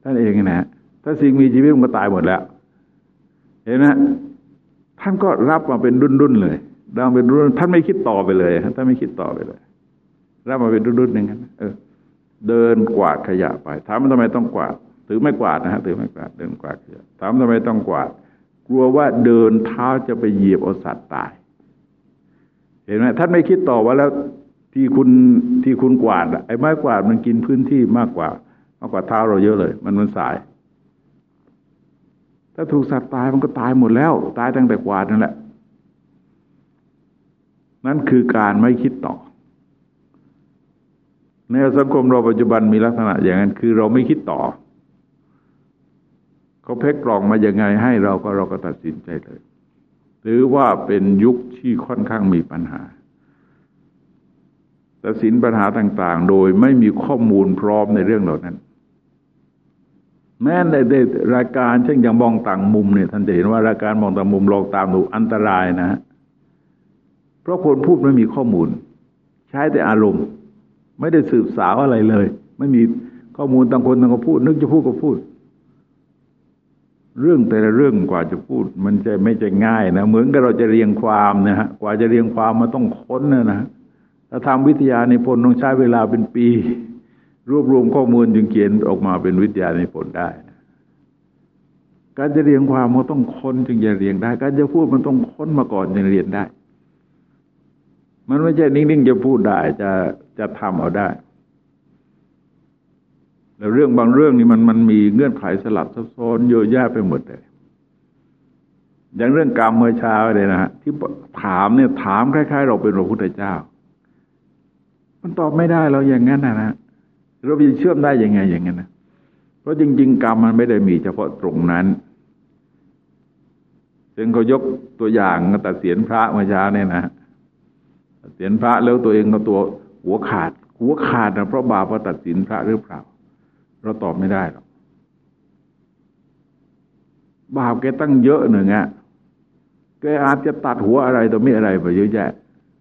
Speaker 1: ท่านเองนะถ้าสิ่งมีชีวิตมันก็ตายหมดแล้ว เห็นไหมท่านก็รับมาเป็นรุ่นๆเลยดังเป็นรุ่นท่านไม่คิดต่อไปเลยท่านไม่คิดต่อไปเลย รับมาเป็นรุ่นๆหนึ่งกันเออ เดินกวาดขยะไปถามว่าทำไมต้องกวาดถือไม่กวาดนะฮะถือไม่กวาดเดินกวาดขยะถามทำไมต้องกวาด กลัวว่าเดินเท้าจะไปเหยียบเอาสัตว์ตาย เห็นไหมท่านไม่คิดต่อว่าแล้วที่คุณที่คุณกวาดไอ้ไม้กวาดมันกินพื้นที่มากกว่า มากกว่าเท้าเราเยอะเลย มันมันสาย ถ้าถูกสัตว์ตายมันก็ตายหมดแล้ว ตายตั้งแต่กวาดนั่นแหละ นั่นคือการไม่คิดต่อ ในสังคมเราปัจจุบันมีลักษณะอย่างนั้นคือเราไม่คิดต่อเขาเพกกล่องมาอย่างไงให้เราก็เราก็ตัดสินใจเลย หรือว่าเป็นยุคที่ค่อนข้างมีปัญหาตัดสินปัญหาต่าง ๆ โดยไม่มีข้อมูลพร้อมในเรื่องเหล่านั้น แม้ในรายการเช่นอย่างมองต่างมุมเนี่ยท่านจะเห็นว่ารายการมองต่างมุมลองตามดูอันตรายนะ เพราะคนพูดไม่มีข้อมูล ใช้แต่อารมณ์ ไม่ได้สืบสาวอะไรเลย ไม่มีข้อมูลต่างคนต่างก็พูด นึกจะพูดก็พูด เรื่องแต่ละเรื่องกว่าจะพูด มันจะไม่จะง่ายนะเหมือนกับเราจะเรียงความนะฮะกว่าจะเรียงความมาต้องค้นนะนะถ้าทำวิทยานิพนธ์ต้องใช้เวลาเป็นปี รวบรวมข้อมูลจึงเขียนออกมาเป็นวิทยานิพนธ์ได้ การจะเรียงความมันต้องค้นจึงจะเรียงได้ การจะพูดมันต้องค้นมาก่อนจึงเรียนได้ มันไม่ใช่นิ่งๆจะพูดได้จะจะทำเอาได้แล้วเรื่องบางเรื่องนี่มันมันมีเงื่อนไขสลับซับซ้อนเยอะแยะไปหมดเลยอย่างเรื่องกรรมเมื่อเช้าเลยนะฮะที่ถามเนี่ยถามคล้าย ๆ เราเป็นพระพุทธเจ้า มันตอบไม่ได้เราอย่างนั้นนะนะ เราจะเชื่อมได้ยังไงอย่างนั้นนะเพราะจริง ๆ กรรมมันไม่ได้มีเฉพาะตรงนั้นซึ่งเขายกตัวอย่างตัดเสียนพระเมื่อเช้าเนี่ยนะตัดเสียนพระแล้วตัวเองก็ตัวหัวขาด หัวขาดนะเพราะบาปเพราตัดสินพระหรือเปล่า เราตอบไม่ได้หรอกบาปแกตั้งเยอะหนึ่งอะแกอาจจะตัดหัวอะไรตัวไม่อะไรไปเยอะแยะ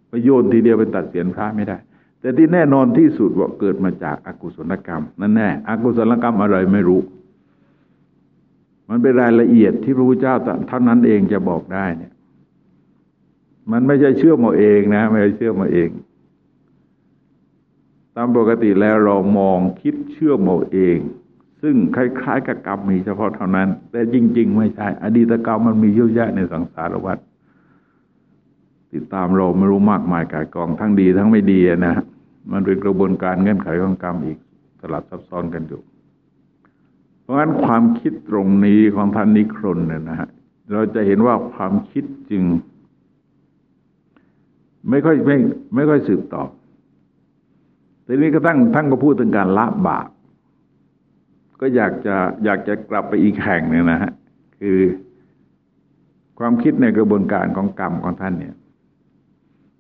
Speaker 1: ไปโยนทีเดียวเป็นตัดเสียนพระไม่ได้ แต่ที่แน่นอนที่สุดว่าเกิดมาจากอากุศลกรรม นั่นแน่อกุศลกรรมอะไรไม่รู้ มันเป็นรายละเอียดที่พระพุทธเจ้าเท่านั้นเองจะบอกได้เนี่ย มันไม่ใช่เชื่อมาเองนะ ไม่ใช่เชื่อมาเอง ตามปกติแล้วเรามองคิดเชื่อมาเอง ซึ่งคล้ายๆกับกรรมมีเฉพาะเท่านั้น แต่จริง ๆ ไม่ใช่ อดีตกรรมมันมีเยอะแยะในสังสารวัฏติดตามเราไม่รู้มากมายกายกองทั้งดีทั้งไม่ดีนะ มันเป็นกระบวนการเงื่อนไขของกรรมอีกสลับซับซ้อนกันอยู่ เพราะฉะนั้นความคิดตรงนี้ของท่านนิครนเนี่ยนะฮะเราจะเห็นว่าความคิดจึง ไม่ค่อยไม่ไม่ค่อยสืบต่อทีนี้ก็ตั้งท่านก็พูดถึงการละบาปก็อยากจะอยากจะกลับไปอีกแห่งหนึ่งนะฮะคือความคิดในกระบวนการของกรรมของท่านเนี่ย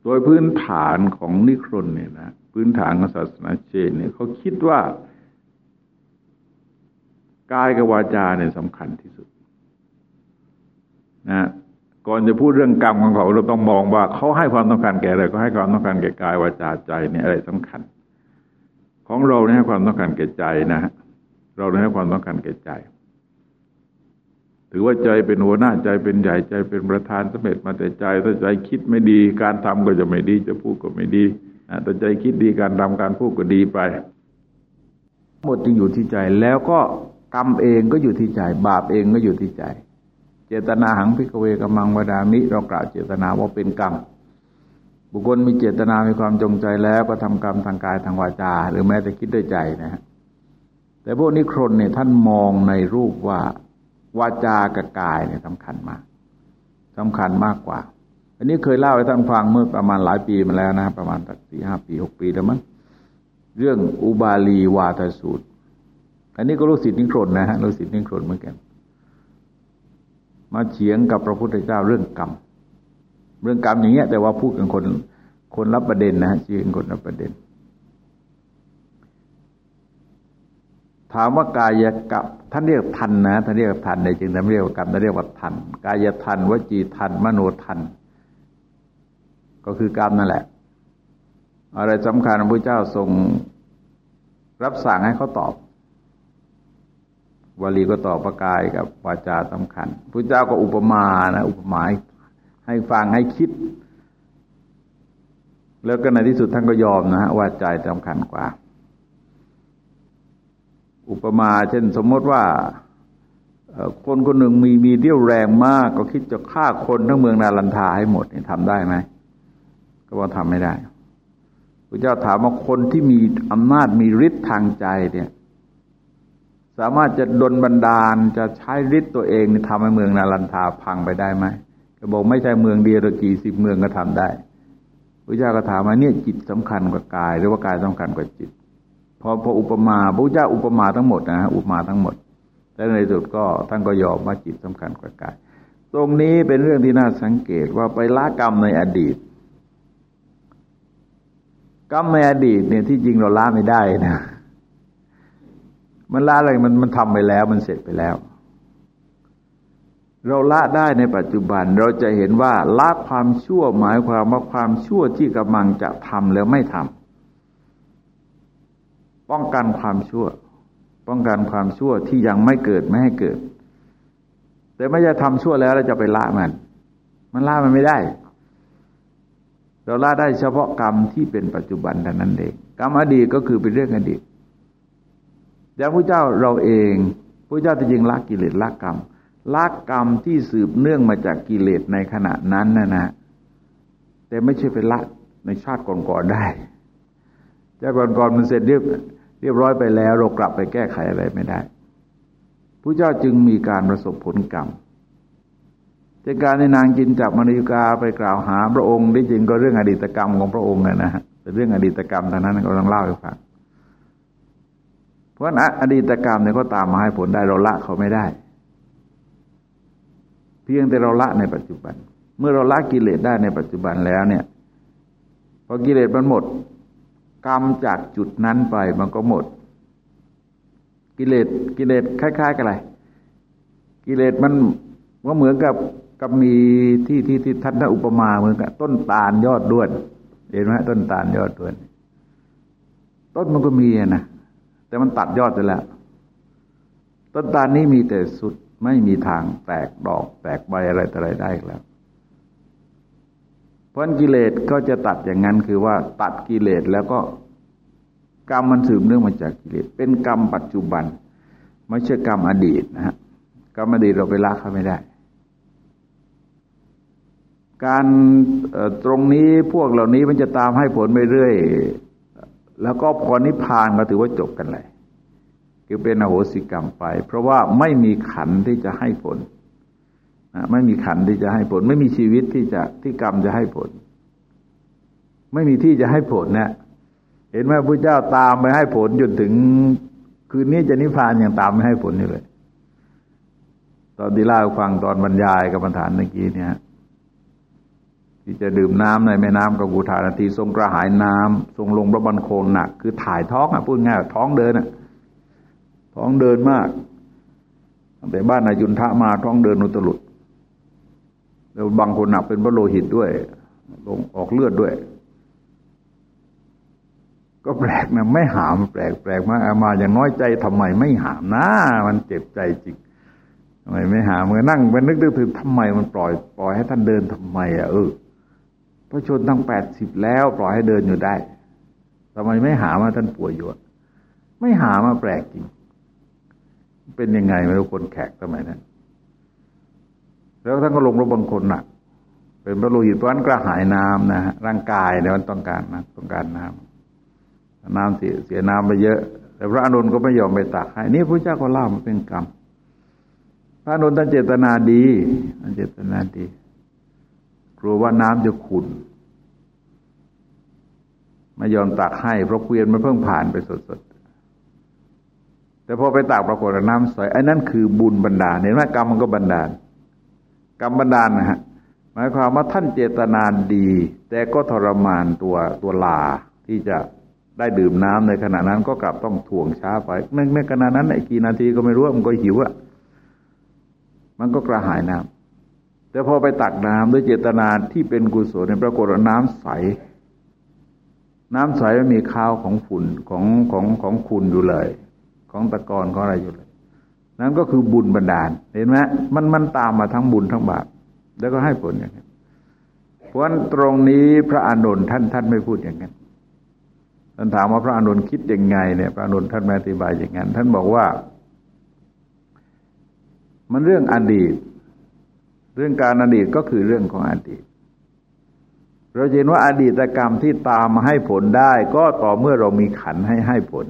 Speaker 1: โดยพื้นฐานของนิครนเนี่ยนะ พื้นฐานของศาสนาเชนเนี่ยเขาคิดว่ากายกับวาจาเนี่ยสำคัญที่สุดนะก่อนจะพูดเรื่องกรรมของเขาเราต้องมองว่าเขาให้ความต้องการแก่อะไรก็ให้ความต้องการแก่กายวาจาใจเนี่ยอะไรสำคัญ ของเราเนี่ยให้ความต้องการแก่ใจนะฮะเราเนี่ยให้ความต้องการแก่ใจถือว่าใจเป็นหัวหน้าใจเป็นใหญ่ใจเป็นประธานสมเร็จมาแต่ใจถ้าใจคิดไม่ดี การทำก็จะไม่ดี จะพูดก็ไม่ดี แต่ใจคิดดีการทำการพูดก็ดีไปหมดจึงอยู่ที่ใจแล้วก็กรรมเองก็อยู่ที่ใจ บาปเองก็อยู่ที่ใจ เจตนาหังพิกเวกมังวดามิเรากล่าวเจตนาว่าเป็นกรรมบุคคลมีเจตนา มีความจงใจแล้วก็ทำกรรมทางกายทางวาจา หรือแม้แต่คิดด้วยใจนะฮะแต่พวกนิครนเนี่ยท่านมองในรูปว่าวาจากับกายเนี่ยสำคัญมากสำคัญมากกว่า อันนี้เคยเล่าให้ท่านฟังเมื่อประมาณหลายปีมาแล้วนะประมาณสักสี่ห้าปีหกปีแล้วมั้งเรื่องอุบาลีวาทสูตร อันนี้ก็รู้สิทธินิครนนะฮะรู้สิทธินิครนเหมือนกัน มาเฉียงกับพระพุทธเจ้าเรื่องกรรม เรื่องกรรมอย่างเงี้ย แต่ว่าพูดกันคนคนรับประเด็นนะฮะชี้เป็นคนรับประเด็น ถามว่ากายกรรมท่านเรียกทันนะท่านเรียกทันในจึงท่านเรียกว่ากรรมท่านเรียกว่าทัน กายทันวจีทัน มโนทัน ก็คือกรรมนั่นแหละ อะไรสำคัญพระเจ้าทรงรับสั่งให้เขาตอบวลีก็ตอบประกายกับวาจาสำคัญพระเจ้าก็อุปมานะอุปมาให้ฟังให้คิด แล้วก็ในที่สุดท่านก็ยอมนะฮะว่าใจสำคัญกว่า อุปมาเช่นสมมติว่าคนคนหนึ่งมีมีเดี่ยวแรงมาก ก็คิดจะฆ่าคนทั้งเมืองนาลันทาให้หมดนี่ทำได้ไหม ก็ว่าทำไม่ได้พระเจ้าถามว่าคนที่มีอำนาจมีฤทธิ์ทางใจเนี่ย สามารถจะดลบันดาลจะใช้ฤทธิ์ตัวเองทำให้เมืองนาลันทาพังไปได้ไหมก็บอกไม่ใช่เมืองเดียวกี่สิบเมืองก็ทำได้พระเจ้าก็ถามว่าเนี่ยจิตสำคัญกว่ากาย หรือว่ากายสำคัญกว่าจิต พอพออุปมาพระเจ้าอุปมาทั้งหมดนะฮะอุปมาทั้งหมดแต่ในสุดก็ท่านก็ยอมว่าจิตสำคัญกว่ากาย ตรงนี้เป็นเรื่องที่น่าสังเกตว่าไปละกรรมในอดีต กรรมในอดีตเนี่ยที่จริงเราละไม่ได้นะมันละอะไรมันมันทำไปแล้ว มันเสร็จไปแล้ว เราละได้ในปัจจุบัน เราจะเห็นว่าละความชั่วหมายความว่าความชั่วที่กำลังจะทำแล้วไม่ทำป้องกันความชั่ว ป้องกันความชั่วที่ยังไม่เกิดไม่ให้เกิด แต่ไม่จะทำชั่วแล้วเราจะไปละมัน มันละมันไม่ได้ เราละได้เฉพาะกรรมที่เป็นปัจจุบันเท่านั้นเองกรรมอดีตก็คือเป็นเรื่องอดีตอย่างพระเจ้าเราเองพระเจ้าจะยิงละกิเลสละกรรมละกรรมที่สืบเนื่องมาจากกิเลสในขณะนั้นนะนะแต่ไม่ใช่ไปละในชาติก่อนๆได้ชาติก่อนๆมันเสร็จเรียบเรียบร้อยไปแล้ว เรากลับไปแก้ไขอะไรไม่ได้พระเจ้าจึงมีการประสบผลกรรม จากการในนางจินจับมณีกาไปกล่าวหาพระองค์ที่จริงก็เรื่องอดีตกรรมของพระองค์นะฮะเป็นเรื่องอดีตกรรมท่านั้นก็ต้องเล่าให้ฟังเพราะอดีตกรรมเนี่ยก็ตามมาให้ผลได้เราละเขาไม่ได้ เพียงแต่เราละในปัจจุบัน เมื่อเราละกิเลสได้ในปัจจุบันแล้วเนี่ยพอกิเลสมันหมด กรรมจากจุดนั้นไปมันก็หมด กิเลสกิเลสคล้ายๆ กันอะไรกิเลสมันก็เหมือนกับ กับมีที่ที่ที่ท่านอุปมาเหมือนกับต้นตาลยอดด้วน เห็นไหมต้นตาลยอดด้วน ต้นมันก็มีนะแต่มันตัดยอดไปแล้ว ต้นตาลนี้มีแต่สุดไม่มีทางแตกดอกแตกใบอะไรต่ออะไรได้แล้ว เพราะกิเลสก็จะตัดอย่างนั้นคือว่าตัดกิเลสแล้วก็กรรมมันสืบเนื่องมาจากกิเลสเป็นกรรมปัจจุบัน ไม่ใช่กรรมอดีตนะฮะกรรมอดีตเราไปละเขาไม่ได้ การตรงนี้พวกเหล่านี้มันจะตามให้ผลไปเรื่อย แล้วก็พอนิพพานก็ถือว่าจบกันเลยคือเป็นอโหสิกรรมไป เพราะว่าไม่มีขันที่จะให้ผลไม่มีขันที่จะให้ผล ไม่มีชีวิตที่จะที่กรรมจะให้ผล ไม่มีที่จะให้ผลนะเห็นไหมพระเจ้าตามไปให้ผลจนถึง คืนนี้จะนิพพานอย่างตามไม่ให้ผลนี่เลย ตอนที่เล่าฟังตอนบรรยายกับปัญฐานเมื่อกี้เนี่ย ที่จะดื่มน้ำในแม่น้ำกับกุธานาทีทรงกระหายน้ำทรงลงพระบันโคลหนัก คือถ่ายท้องอะพูดง่ายท้องเดินอะท้องเดินมากตั้งแต่บ้านนายุนทะมาท้องเดินนุตลุดแล้วบางคนหนักเป็นพระโลหิตด้วยลงออกเลือดด้วย ก็แปลกนะไม่หามแปลกแปลกมากมาอย่างน้อยใจทำไมไม่หามนะมันเจ็บใจจริงทำไมไม่หามเมื่อนั่งไปนึกถึงทำไมมันปล่อย ปล่อยให้ท่านเดินทำไมอะเออ พระชนตั้งแปดสิบแล้วปล่อยให้เดินอยู่ได้ทำไมไม่หามาท่านป่วยอยู่ไม่หามาแปลกจริง เป็นยังไงไม่รู้คนแขกสมัยนั้นแล้วท่านก็ลงรบบางคนหนักเป็นพระโลหิตเพราะนั้นกระหายน้ำนะฮะร่างกายเนี่ยมันต้องการนะต้องการน้ำน้ำเสียเสียน้ำไปเยอะ แต่พระอนุนก็ไม่ยอมไปตักให้นี่พระเจ้าก็เล่ามันเป็นกรรมพระอนุนท่านเจตนาดีท่านเจตนาดี กลัวว่าน้ำจะขุ่นไม่ยอมตักให้เพราะเกวียนมันเพิ่งผ่านไปสดๆ แต่พอไปตักปรากฏน้ำใสไอ้นั่นคือบุญบันดาลเห็นไหมกรรมมันก็บันดาล กรรมบันดาลนะฮะหมายความว่าท่านเจตนาดี แต่ก็ทรมานตัวตัวลาที่จะได้ดื่มน้ำในขณะนั้นก็กลับต้องถ่วงช้าไปในในขณะนั้นไอ้กี่นาทีก็ไม่รู้มันก็หิวอะมันก็กระหายน้ำ แต่พอไปตักน้ำด้วยเจตนาที่เป็นกุศลในปรากฏว่าน้ำใส น้ำใสไม่มีข้าวของฝุ่นของของของคุณอยู่เลย ของตะกอนของอะไรอยู่เลยนั่นก็คือบุญบันดาล เห็นไหมมันมันตามมาทั้งบุญทั้งบาปแล้วก็ให้ผลอย่างนี้เพราะตรงนี้พระอานนท์ท่านท่านไม่พูดอย่างนั้นท่านถามว่าพระอานนท์คิดยังไงเนี่ยพระอานนท์ท่านไม่อธิบายอย่างนั้น ท่านบอกว่า มันเรื่องอดีต เรื่องการอดีตก็คือเรื่องของอดีต เราเห็นว่าอดีตกรรมที่ตามมาให้ผลได้ ก็ต่อเมื่อเรามีขันให้ให้ผล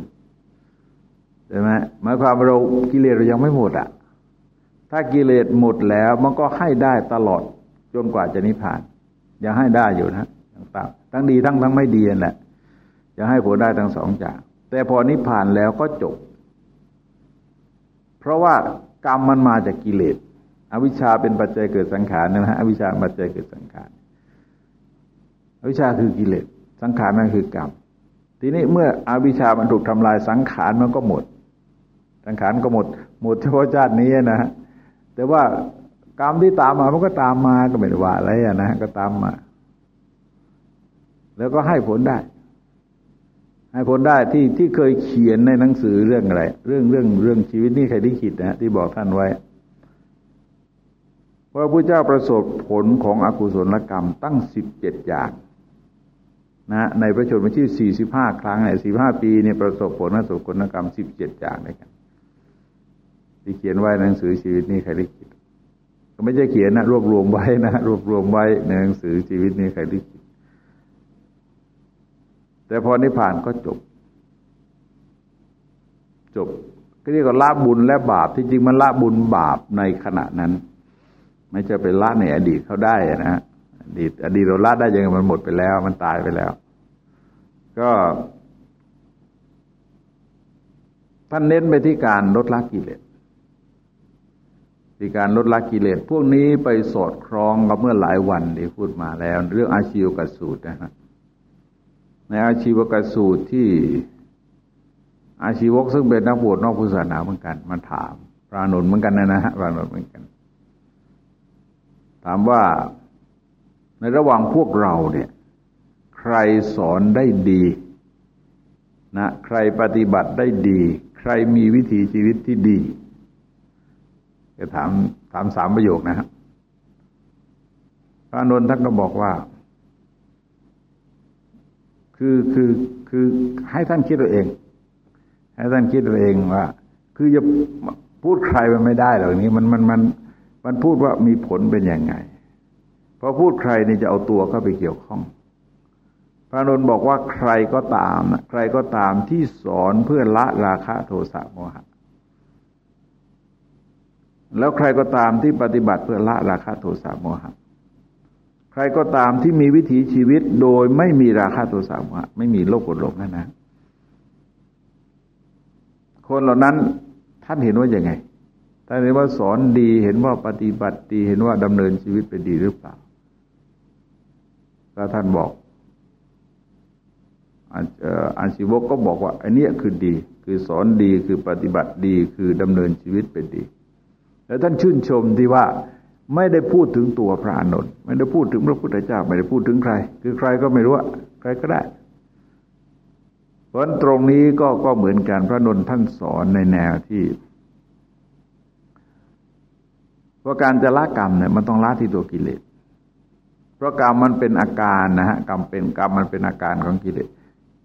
Speaker 1: ใช่ไหมหมายความเรากิเลสเรายังไม่หมดอะ ถ้ากิเลสหมดแล้วมันก็ให้ได้ตลอดจนกว่าจะนิพพาน ยังให้ได้อยู่นะต่างทั้งดีทั้งทั้งไม่ดีนั่นแหละจะให้ผลได้ทั้งสองอย่างแต่พอนิพพานแล้วก็จบ เพราะว่ากรรมมันมาจากกิเลส อวิชชาเป็นปัจจัยเกิดสังขารนะฮะอวิชชาปัจจัยเกิดสังขารอวิชชาคือกิเลสสังขารนั่นคือกรรมทีนี้เมื่ออวิชชามันถูกทำลายสังขารมันก็หมด สังขารก็หมด หมดเฉพาะชาตินี้นะฮะแต่ว่ากรรมที่ตามมามันก็ตามมาก็ไม่ได้ว่าอะไรอะนะก็ตามมา แล้วก็ให้ผลได้ ให้ผลได้ที่ที่เคยเขียนในหนังสือเรื่องอะไร เรื่องเรื่องเรื่องชีวิตนี่ใครที่คิดนะที่บอกท่านไว้ พระพุทธเจ้าประสบผลของอกุศลกรรมตั้งสิบเจ็ดอย่างนะในพระชนมชีพสี่สิบห้าครั้งในสี่ห้าปีเนี่ยประสบผลประสบผลกรรมสิบเจ็ดอย่างด้วยกันที่เขียนไว้ในหนังสือชีวิตนี้ใครได้คิดก็ไม่ใช่เขียนนะรวบรวมไว้นะรวบรวมไว้ในหนังสือชีวิตนี้ใครได้คิดแต่พอนิพพานก็จบ จบก็เรียกว่าละบุญและบาปที่จริงมันละบุญบาปในขณะนั้น ไม่จะเป็นละในอดีตเขาได้นะอดีต อดีตเราละได้ยังไงมันหมดไปแล้ว มันตายไปแล้ว ก็ท่านเน้นไปที่การลดละกิเลสที่การลดละกิเลสพวกนี้ไปสอดคล้องกับเมื่อหลายวันที่พูดมาแล้ว เรื่องอาชีวกสูตรนะฮะในอาชีวกสูตรที่อาชีวกซึ่งเป็นนักบวชนอกพุทธศาสนาเหมือนกัน มาถามพระนนเหมือนกันนะนะฮะพระนนเหมือนกัน ถามว่าในระหว่างพวกเราเนี่ย ใครสอนได้ดีนะใครปฏิบัติได้ดี ใครมีวิถีชีวิตที่ดีจะถามถามสามประโยคนะครับพระนนท์ท่านก็บอกว่า คือคือคือให้ท่านคิดตัวเอง ให้ท่านคิดตัวเองว่า คือจะพูดใครมันไม่ได้หรอกนี้มันมันมัน มันพูดว่ามีผลเป็นยังไงพอพูดใครนี่จะเอาตัวเข้าไปเกี่ยวข้อง พระนนท์บอกว่าใครก็ตามใครก็ตามที่สอนเพื่อละราคะโทสะโมหะ แล้วใครก็ตามที่ปฏิบัติเพื่อละราคะโทสะโมหะ ใครก็ตามที่มีวิถีชีวิตโดยไม่มีราคะโทสะโมหะ ไม่มีโลภกดหลงนั่นนะ คนเหล่านั้นท่านเห็นว่าอย่างไง ท่านเห็นว่าสอนดีเห็นว่าปฏิบัติดีเห็นว่าดำเนินชีวิตไปดีหรือเปล่าถ้าท่านบอกอาชีวกก็บอกว่า อันนี้คือดี คือสอนดีคือปฏิบัติดีคือดำเนินชีวิตเป็นดี แล้วท่านชื่นชมที่ว่าไม่ได้พูดถึงตัวพระอนุนไม่ได้พูดถึงพระพุทธเจ้า ไม่ได้พูดถึงใคร คือใครก็ไม่รู้ใครก็ได้ เพราะตรงนี้ก็ก็เหมือนกันพระนนท่านสอนในแนวที่ ว่าะการจะละกรรมเนี่ยมันต้องละที่ตัวกิเลส เพราะกรรมมันเป็นอาการนะฮะกรรมเป็นกรรมมันเป็นอาการของกิเลส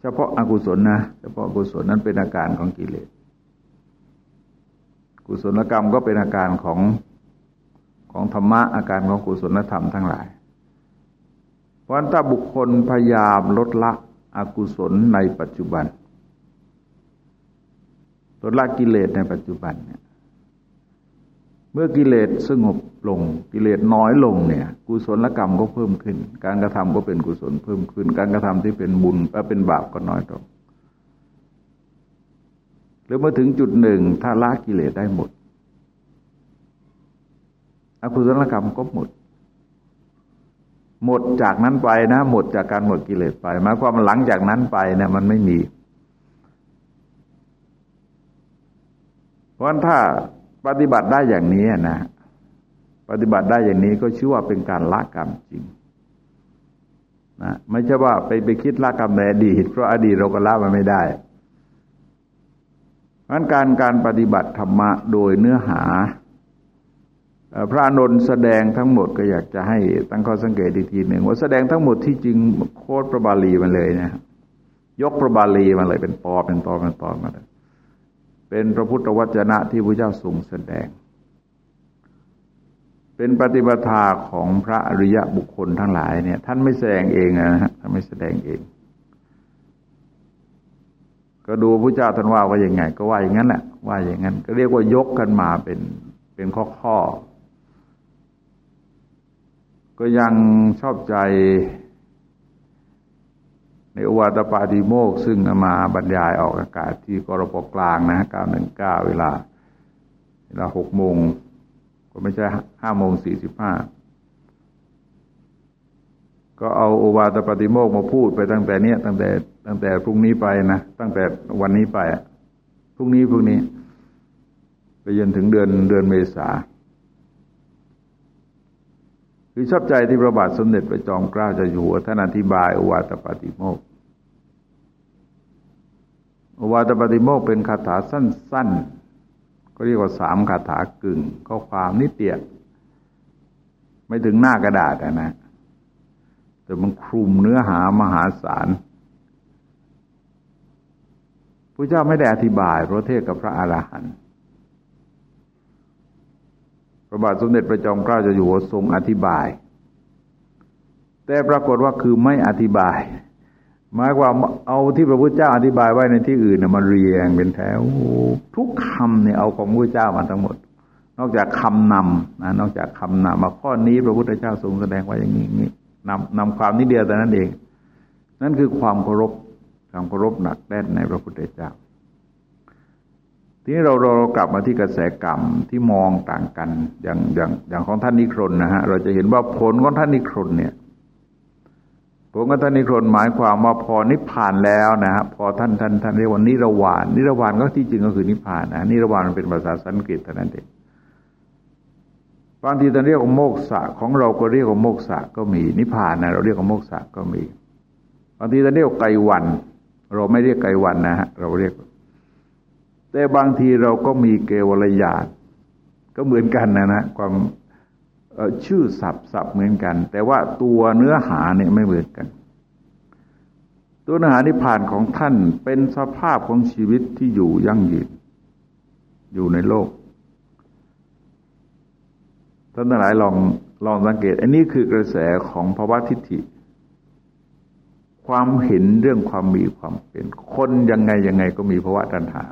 Speaker 1: เฉพาะอกุศลนะเฉพาะอกุศลนั้นเป็นอาการของกิเลส กุศลกรรมก็เป็นอาการของของธรรมะอาการของกุศลธรรมทั้งหลาย เพราะถ้าบุคคลพยายามลดละอกุศลในปัจจุบันลดละกิเลสในปัจจุบันเนี่ย เมื่อกิเลสสงบลง กิเลสน้อยลงเนี่ย กุศลกรรมก็เพิ่มขึ้น การกระทำก็เป็นกุศลเพิ่มขึ้น การกระทำที่เป็นบุญเป็นบาปก็น้อยลงหรือเมื่อถึงจุดหนึ่งถ้าละกิเลสได้หมด อกุศลกรรมก็หมด หมดจากนั้นไปนะ หมดจากการหมดกิเลสไปหมายความหลังจากนั้นไปเนี่ยมันไม่มี เพราะฉะนั้นถ้า ปฏิบัติได้อย่างนี้นะ ปฏิบัติได้อย่างนี้ก็ชื่อว่าเป็นการละกรรมจริงนะไม่ใช่ว่าไปไปคิดละกรรมในอดีตเพราะอดีตเราก็ละมันไม่ได้เพราะการการปฏิบัติธรรมะโดยเนื้อหา พระนนท์แสดงทั้งหมดก็อยากจะให้ตั้งข้อสังเกตอีกทีหนึ่งว่าแสดงทั้งหมดที่จริงโคตรพระบาลีมันเลยนะยกพระบาลีมาเลยเป็นปอเป็นตอเป็นตอนมาเลย เป็นพระพุทธวจนะที่พระเจ้าทรงแสดง เป็นปฏิปทาของพระอริยะบุคคลทั้งหลายเนี่ย ท่านไม่แสดงเองนะฮะท่านไม่แสดงเอง ก็ดูพระเจ้าท่านว่าว่าอย่างไง ก็ว่าอย่างนั้นแหละว่าอย่างนั้น ก็เรียกว่ายกกันมาเป็นเป็นข้อข้อก็ยังชอบใจ ในอวาตปาติโมกซึ่งมาบรรยายออกอากาศที่กรปกลางนะเก้าหนึ่งเก้าเวลา เวลาหกโมงก็ไม่ใช่ห้าโมงสี่สิบห้าก็เอาโอวาตปฏิโมกมาพูดไปตั้งแต่เนี้ยตั้งแต่ตั้งแต่พรุ่งนี้ไปนะ ตั้งแต่วันนี้ไปพรุ่งนี้พรุ่งนี้ ไปจนถึงเดือนเดือนเมษา คือชอบใจที่พระบาทสมเด็จพระจอมเกล้าเจะอยู่หัวท่านอธิบายอวาตปฏิโมกอวาตปฏิโมกเป็นคาถาสั้น ๆ ก็เรียกว่าสามคาถากึ่งข้อความนิดเดียวไม่ถึงหน้ากระดาษนะแต่มันคลุมเนื้อหามหาศาลพระเจ้าไม่ได้อธิบายพระเทศกับพระอาหารหันต์ ระบาทสมเด็จพระจอมเกล้าเจะอยู่หัวทรงอธิบาย แต่ปรากฏว่าคือไม่อธิบาย หมายความเอาที่พระพุทธเจ้าอธิบายไว้ในที่อื่นน่ยมาเรียงเป็นแถวทุกคำเนี่ยเอาของพระพุทธเจ้ามาทั้งหมด นอกจากคำนำนะนอกจากคำนำมาข้อนี้พระพุทธเจ้าทรงแสดงไว้อย่างนี้นี้นำนำความนิเดียวแต่นั้นเอง นั่นคือความเคารพความเคารพหนักแน่นในพระพุทธเจ้า ทีนี้เราเรากลับมาที่กระแสกรรมที่มองต่างกัน อย่างอย่างอย่างของท่านนิครนนะฮะเราจะเห็นว่าผลของท่านนิครนเนี่ยผลของท่านนิครนหมายความว่าพอนิพพานแล้วนะฮะพอท่านท่านท่านเรียกว่านิรวานนิรวานก็ที่จริงก็คือนิพพานนะนิรวานมันเป็นภาษาสันสกฤตเท่านั้นเองบางทีท่านเรียกว่าโมกษะของเราก็เรียกว่าโมกษะก็มีนิพพานนะเราเรียกว่าโมกษะก็มีบางทีท่านเรียกไกวัน เราไม่เรียกไกวันนะฮะเราเรียก แต่บางทีเราก็มีเกวรญาณก็เหมือนกันนะนะความชื่อสับสับเหมือนกัน แต่ว่าตัวเนื้อหาเนี่ยไม่เหมือนกัน ตัวเนื้อหานิพพานของท่านเป็นสภาพของชีวิตที่อยู่ยั่งยืน อยู่ในโลกท่านทั้งหลายลองลองสังเกต อันนี้คือกระแสของภาวะทิฏฐิ ความเห็นเรื่องความมีความเป็น คนยังไงยังไงก็มีภาวะตัณหา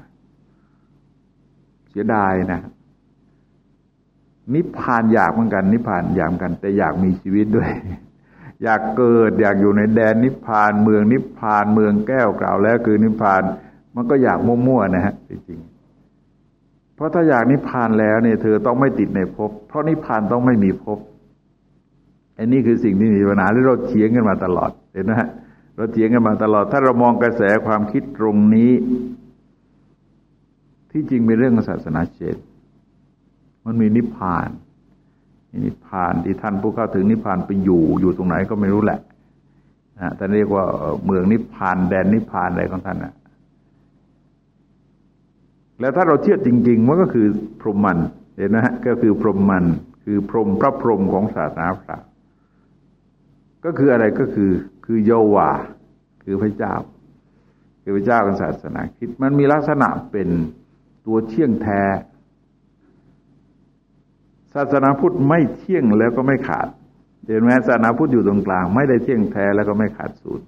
Speaker 1: เสียดายนะ นิพพานอยากเหมือนกัน นิพพานอยากเหมือนกัน แต่อยากมีชีวิตด้วย อยากเกิดอยากอยู่ในแดนนิพพานเมืองนิพพานเมืองแก้วกล่าวแล้วคือนิพพาน มันก็อยากมั่วๆนะฮะจริงๆเพราะถ้าอยากนิพพานแล้วเนี่ยเธอต้องไม่ติดในภพเพราะนิพพานต้องไม่มีภพอันนี้คือสิ่งที่มีปัญหาที่เราเฉียงกันมาตลอดเห็นไหมฮะเราเถียงกันมาตลอด ถ้าเรามองกระแสความคิดตรงนี้ ที่จริงเป็นเรื่องศาสนาเจตมันมีนิพพานนิพพานที่ท่านผู้เข้าถึงนิพพานไปอยู่อยู่ตรงไหนก็ไม่รู้แหละนะแต่เรียกว่าเมืองนิพพานแดนนิพพานอะไรของท่านนะแล้วถ้าเราเชื่อจริง ๆ มันก็คือพรหมันเห็นนะฮะก็คือพรหมันคือพรหมพระพรหมของศาสนาพระก็คืออะไรก็คือคือโยวาคือพระเจ้า คือพระเจ้าของศาสนาคิดมันมีลักษณะเป็น ตัวเที่ยงแท้ ศาสนาพุทธไม่เที่ยงแล้วก็ไม่ขาดเห็นไหมศาสนาพุทธอยู่ตรงกลาง ไม่ได้เที่ยงแท้แล้วก็ไม่ขาดสูตร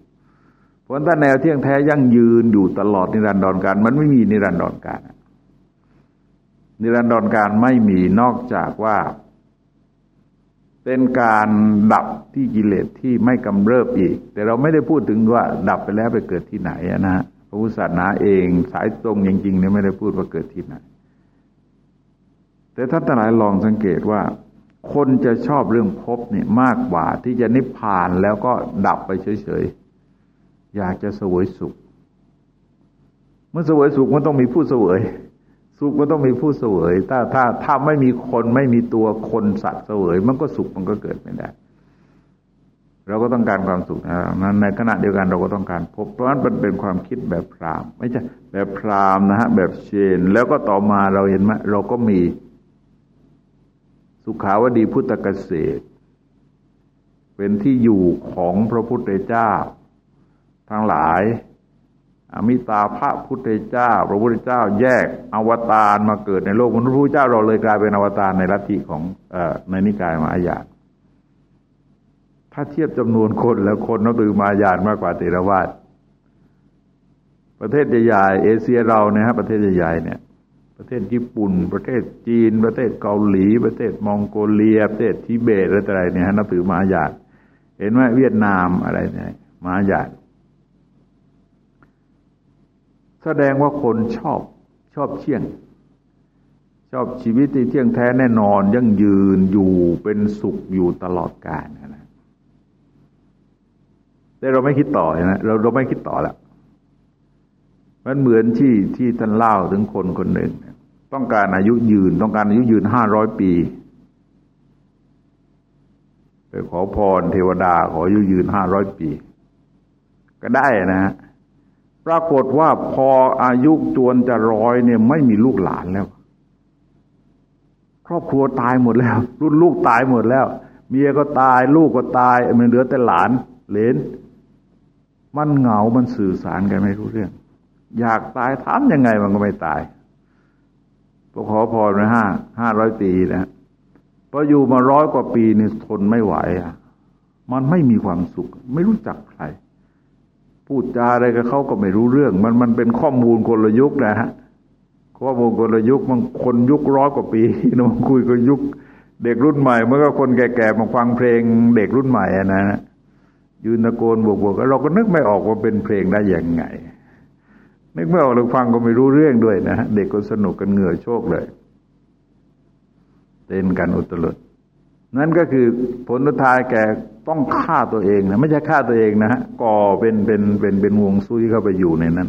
Speaker 1: เพราะถ้าแนวเที่ยงแท้ยั่งยืนอยู่ตลอดนิรันดรการ มันไม่มีนิรันดรการ นิรันดรการไม่มีนอกจากว่า เป็นการดับที่กิเลสที่ไม่กำเริบอีก แต่เราไม่ได้พูดถึงว่า ดับไปแล้วไปเกิดที่ไหนนะพ ระพุทธศาสนาเองสายตรงจริงๆเนี่ยไม่ได้พูดว่าเกิดที่ไหนแต่ท่านทั้งหลายลองสังเกตว่า คนจะชอบเรื่องพบเนี่ยมากกว่าที่จะนิพพานแล้วก็ดับไปเฉยๆ อยากจะสวยสุข เมื่อสวยสุขมันต้องมีผู้เสวย สุขมันต้องมีผู้เสวย ถ้าถ้าถ้าไม่มีคนไม่มีตัวคนสัตว์เสวย มันก็สุขมันก็เกิดไม่ได้ เราก็ต้องการความสุขนะนั้นในขณะเดียวกันเราก็ต้องการพบเพราะนั้นมันเป็นความคิดแบบพรามไม่ใช่แบบพรามนะฮะแบบเชน แล้วก็ต่อมาเราเห็นไหมเราก็มีสุขาวดีพุทธเกษตร เป็นที่อยู่ของพระพุทธเจ้า ทั้งหลายอมิตาพระพุทธเจ้า พระพุทธเจ้าแยกอวตารมาเกิดในโลกมนุษย์พระเจ้าเราเลยกลายเป็นอวตารในลัทธิของอในนิกายมายา ถ้าเทียบจำนวนคนแล้วคนนับถือมายานมากกว่าเทรวาสประเทศใหญ่ๆเอเชียเราเนี่ยฮะประเทศใหญ่ๆเนี่ย ประเทศญี่ปุ่น ประเทศจีน ประเทศเกาหลี ประเทศมองโกเลีย ประเทศทิเบตอะไรเนี่ยนับถือมายานเห็นไหมเวียดนามอะไรเนี่ยมายานแสดงว่าคนชอบชอบเที่ยง ชอบชีวิตที่เที่ยงแท้แน่นอนยั่งยืนอยู่เป็นสุขอยู่ตลอดกาลนะ แต่เราไม่คิดต่อนะเราเราไม่คิดต่อแล้วมันเหมือนที่ที่ท่านเล่าถึงคนคนหนึ่ง ต้องการอายุยืน ต้องการอายุยืนห้าร้อยปีไปขอพรเทวดาขออายุยืนห้าร้อยปี ก็ได้นะฮะปรากฏว่าพออายุจวนจะร้อยเนี่ย ไม่มีลูกหลานแล้ว ครอบครัวตายหมดแล้ว รุ่นลูกตายหมดแล้ว เมียก็ตาย ลูกก็ตายมันเหลือแต่หลานเลน มันเหงา มันสื่อสารกันไม่รู้เรื่อง อยากตายถามยังไงมันก็ไม่ตายพอขอพรนะห้าห้าร้อยปีนะพออยู่มาร้อยกว่าปีนี่ทนไม่ไหวอะ มันไม่มีความสุข ไม่รู้จักใคร พูดจาอะไรกับเขาก็ไม่รู้เรื่อง มันมันเป็นข้อมูลคนละยุคนะฮะข้อมูลคนละยุคมันคนยุคร้อยกว่าปีนะมันคุยกับยุค เด็กรุ่นใหม่เมื่อก็คนแก่ๆมาฟังเพลงเด็กรุ่นใหม่นะฮะ ยืนตะโกนบวกๆเราก็นึกไม่ออกว่าเป็นเพลงได้อย่างไง นึกไม่ออกเราฟังก็ไม่รู้เรื่องด้วยนะเด็กก็สนุกกันเหงื่อโชกเลยเต้นกันอุตลุดนั่นก็คือผลท้ายแกต้องฆ่าตัวเองนะไม่ใช่ฆ่าตัวเองนะฮะก่อเป็นเป็นเป็นเป็นวงซุยเข้าไปอยู่ในนั้น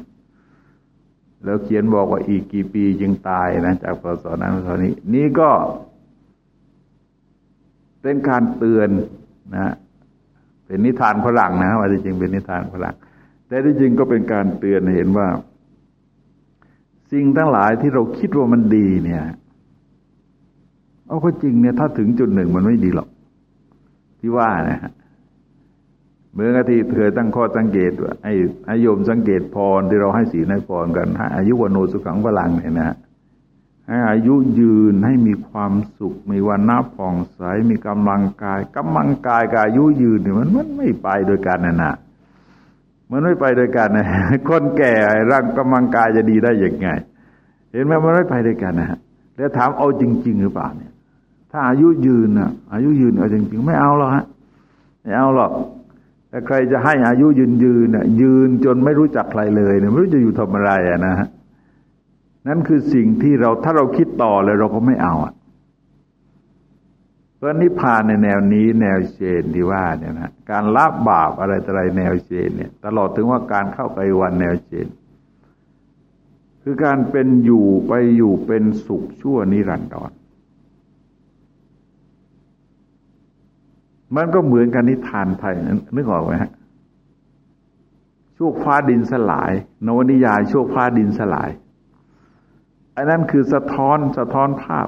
Speaker 1: แล้วเขียนบอกว่าอีกกี่ปีจึงตายนะ จากพศนั้นพศนี้ นี่ก็เป็นการเตือนนะ เป็นนิทานฝรั่งนะว่าจริงเป็นนิทานฝรั่งแต่ที่จริงก็เป็นการเตือนเห็นว่า สิ่งทั้งหลายที่เราคิดว่ามันดีเนี่ยเอาก็จริงเนี่ยถ้าถึงจุดหนึ่งมันไม่ดีหรอก ที่ว่านะฮะเมื่อกที่เธอตั้งข้อสังเกตว่าไอ้อายมสังเกตพรที่เราให้สีในพรกันให้อายุวโนสุขังพลังเนี่ยนะฮะ ให้อายุยืนให้มีความสุข มีวันน้าผ่องใส มีกำลังกายกำลังกายกับอายุยืนเนี่ยมันมันไม่ไปโดยกันนะนะมันไม่ไปโดยกันนะคนแก่ร่างกำลังกายจะดีได้ยังไง เห็นไหมมันไม่ไปด้วยกันนะฮะแล้วถามเอาจริง ๆ หรือเปล่าเนี่ย ถ้าอายุยืนอะ อายุยืนเอาจริง ๆ ไม่เอาหรอกฮะไม่เอาหรอกแต่ใครจะให้อายุยืนยืนอะยืนจนไม่รู้จักใครเลยเนี่ยไม่รู้จะอยู่ทำอะไรอะนะฮะ นั่นคือสิ่งที่เราถ้าเราคิดต่อเลยเราก็ไม่เอาอะเพราะนิพพานในแนวนี้แนวเชนที่ว่าเนี่ยนะการละบาปอะไรต่อะไรแนวเชนเนี่ย ตลอดถึงว่าการเข้าไปวันแนวเชน คือการเป็นอยู่ไปอยู่เป็นสุขชั่วนิรันดรมันก็เหมือนกันนิทานไทยนึกออกไหมฮะช่วฟ้าดินสลาย นวนิยายช่วฟ้าดินสลาย อันนั้นคือสะท้อนสะท้อนภาพ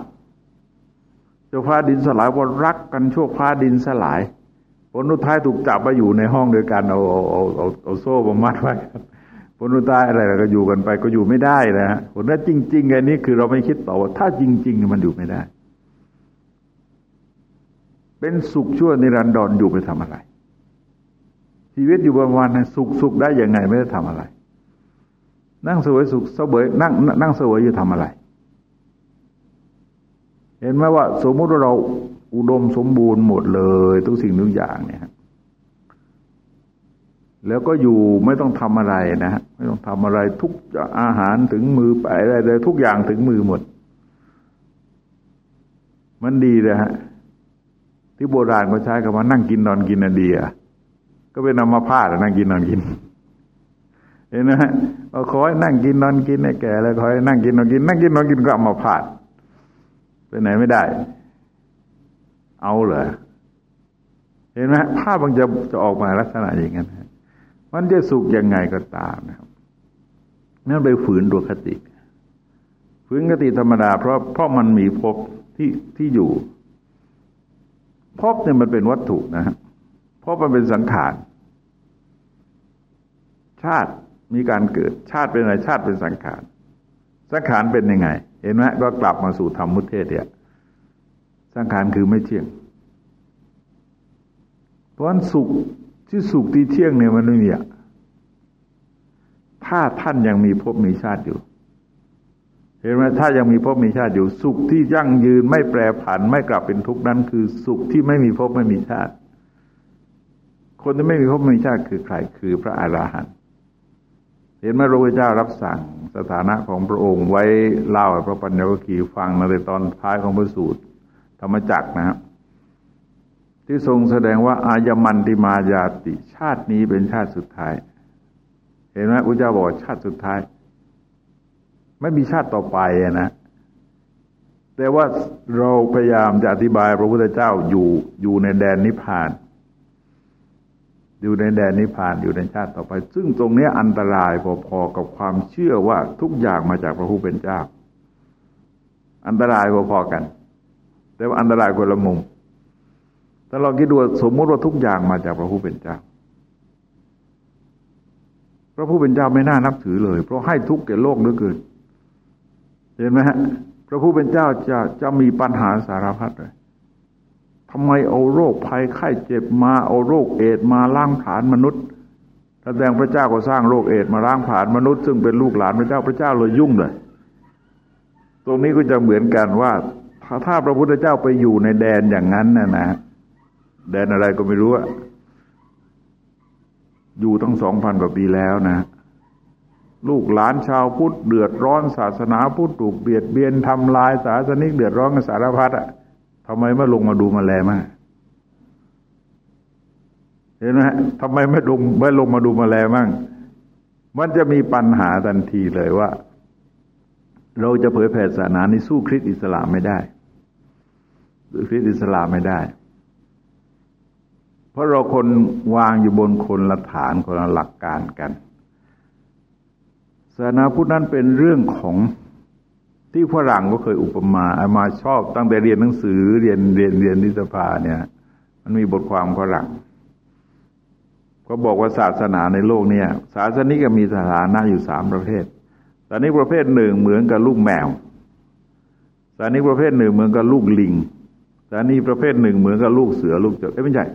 Speaker 1: ช่วฟ้าดินสลายว่ารักกันชั่วฟ้าดินสลายผลนุท้ายถูกจับมาอยู่ในห้องเดียวกันเอาเอาเอาเอาเอาโซ่มามัดไว้ผลนุท้ายอะไรก็อยู่กันไปก็อยู่ไม่ได้นะฮะผลนั้นจริงๆไงนี้คือเราไม่คิดต่อว่าถ้าจริง ๆ มันอยู่ไม่ได้ เป็นสุขชั่วนิรันดรอยู่ไปทำอะไร ชีวิตอยู่บนวันสุขสุขได้ยังไงไม่ได้ทำอะไร นั่งสวยสุขเสวยนั่งนั่งสวยอยู่ทำอะไร เห็นไหมว่า สมมติว่าเราอุดมสมบูรณ์หมดเลยทุกสิ่งทุกอย่างเนี่ยแล้วก็อยู่ไม่ต้องทำอะไรนะฮะไม่ต้องทำอะไรทุกอาหารถึงมือไปอะไรเลยทุกอย่างถึงมือหมด มันดีเลยฮะที่โบราณเขาใช้คำว่านั่งกินนอนกินอดีอะก็เป็นนามาพาดนั่งกินนอนกิน เห็นไหมเอาคอยนั่งกินนอนกินไอ้แก่แล้วคอยนั่งกินนอนกิน นั่งกินนอนกินก็เอามาพาดไปไหนไม่ได้ เอาเหรอเห็นไหมภาพมันจะจะออกมาลักษณะอย่างนั้นมันจะสุขยังไงก็ตามนะครับนั่นไปฝืนดวงคติ ฝืนคติธรรมดา เพราะเพราะมันมีภพที่ที่อยู่พบเนี่ยมันเป็นวัตถุนะฮะพบมันเป็นสังขารชาติ มีการเกิดชาติเป็นอะไรชาติเป็นสังขาร สังขารเป็นยังไง เห็นไหมก็กลับมาสู่ธรรมมุเทศเนี่ยสังขารคือไม่เที่ยง เพราะฉะนั้นสุขที่สุขที่เที่ยงเนี่ยมันไม่มีอะถ้าท่านยังมีภพมีชาติอยู่ เห็นไหมถ้ายังมีภพมีชาติอยู่ สุขที่ยั่งยืนไม่แปรผันไม่กลับเป็นทุกข์นั้นคือสุขที่ไม่มีภพไม่มีชาติ คนที่ไม่มีภพไม่มีชาติคือใครคือพระอาราหันต์ เห็นไหมพระพุทธเจ้ารับสั่งสถานะของพระองค์ไว้เล่าให้พระปัญญวคีฟังในตอนท้ายของพระสูตร ธรรมจักรนะครับที่ทรงแสดงว่าอายมันติมายาติ ชาตินี้เป็นชาติสุดท้าย เห็นไหมพระเจ้าบอกชาติสุดท้าย ไม่มีชาติต่อไปนะแต่ว่าเราพยายามจะอธิบายพระพุทธเจ้าอยู่อยู่ในแดนนิพพาน อยู่ในแดนนิพพานอยู่ในชาติต่อไป ซึ่งตรงนี้อันตรายพอๆกับความเชื่อว่าทุกอย่างมาจากพระผู้เป็นเจ้า อันตรายพอๆกัน แต่ว่าอันตรายคนละมุมถ้าเราคิดดูสมมติว่าทุกอย่างมาจากพระผู้เป็นเจ้า
Speaker 2: พระผู้เป็นเจ้าไม่น่านับถือเลย เพราะให้ทุกข์แก่โลกเหลือเกิน เห็นไหมฮะ พระผู้เป็นเจ้าจะจะมีปัญหาสารพัดเลย ทำไมเอาโรคภัยไข้เจ็บมาเอาโรคเอดมาล้างผลาญมนุษย์แสดงพระเจ้าก็สร้างโรคเอดมาล้างผลาญมนุษย์ซึ่งเป็นลูกหลานพระเจ้าพระเจ้าเลยยุ่งเลย ตรงนี้ก็จะเหมือนกันว่าถ้าพระพุทธเจ้าไปอยู่ในแดนอย่างนั้นนะนะแดนอะไรก็ไม่รู้อะอยู่ตั้งสองพันกว่าปีแล้วนะ ลูกหลานชาวพุทธเดือดร้อนศาสนาพุทธถูกเบียดเบียนทำลายศาสนิกเดือดร้อนกันสารพัดอะ ทำไมไม่ลงมาดูมาแลมาเห็นไหมทำไมไม่ลงไม่ลงมาดูมาแลมั่ง มันจะมีปัญหาทันทีเลยว่า เราจะเผยแผ่ศาสนานี้สู้คริสต์อิสลามไม่ได้หรือคริสต์อิสลามไม่ได้ เพราะเราคนวางอยู่บนคนละฐานคนละหลักการกันศาสนาพุทธนั้นเป็นเรื่องของ ที่ฝรั่งก็เคยอุปมาอามาชอบตั้งแต่เรียนหนังสือเรียนเรียนเรียนนิสภาเนี่ย มันมีบทความฝรั่งก็บอกว่าศาสนาในโลกเนี่ยศาสนิกมีสถานะอยู่สามประเภทศาสนิกประเภทหนึ่งเหมือนกับลูกแมวศาสนิกประเภทหนึ่งเหมือนกับลูกลิงศาสนิกประเภทหนึ่งเหมือนกับลูกเสือลูกจระเข้ไม่ใช่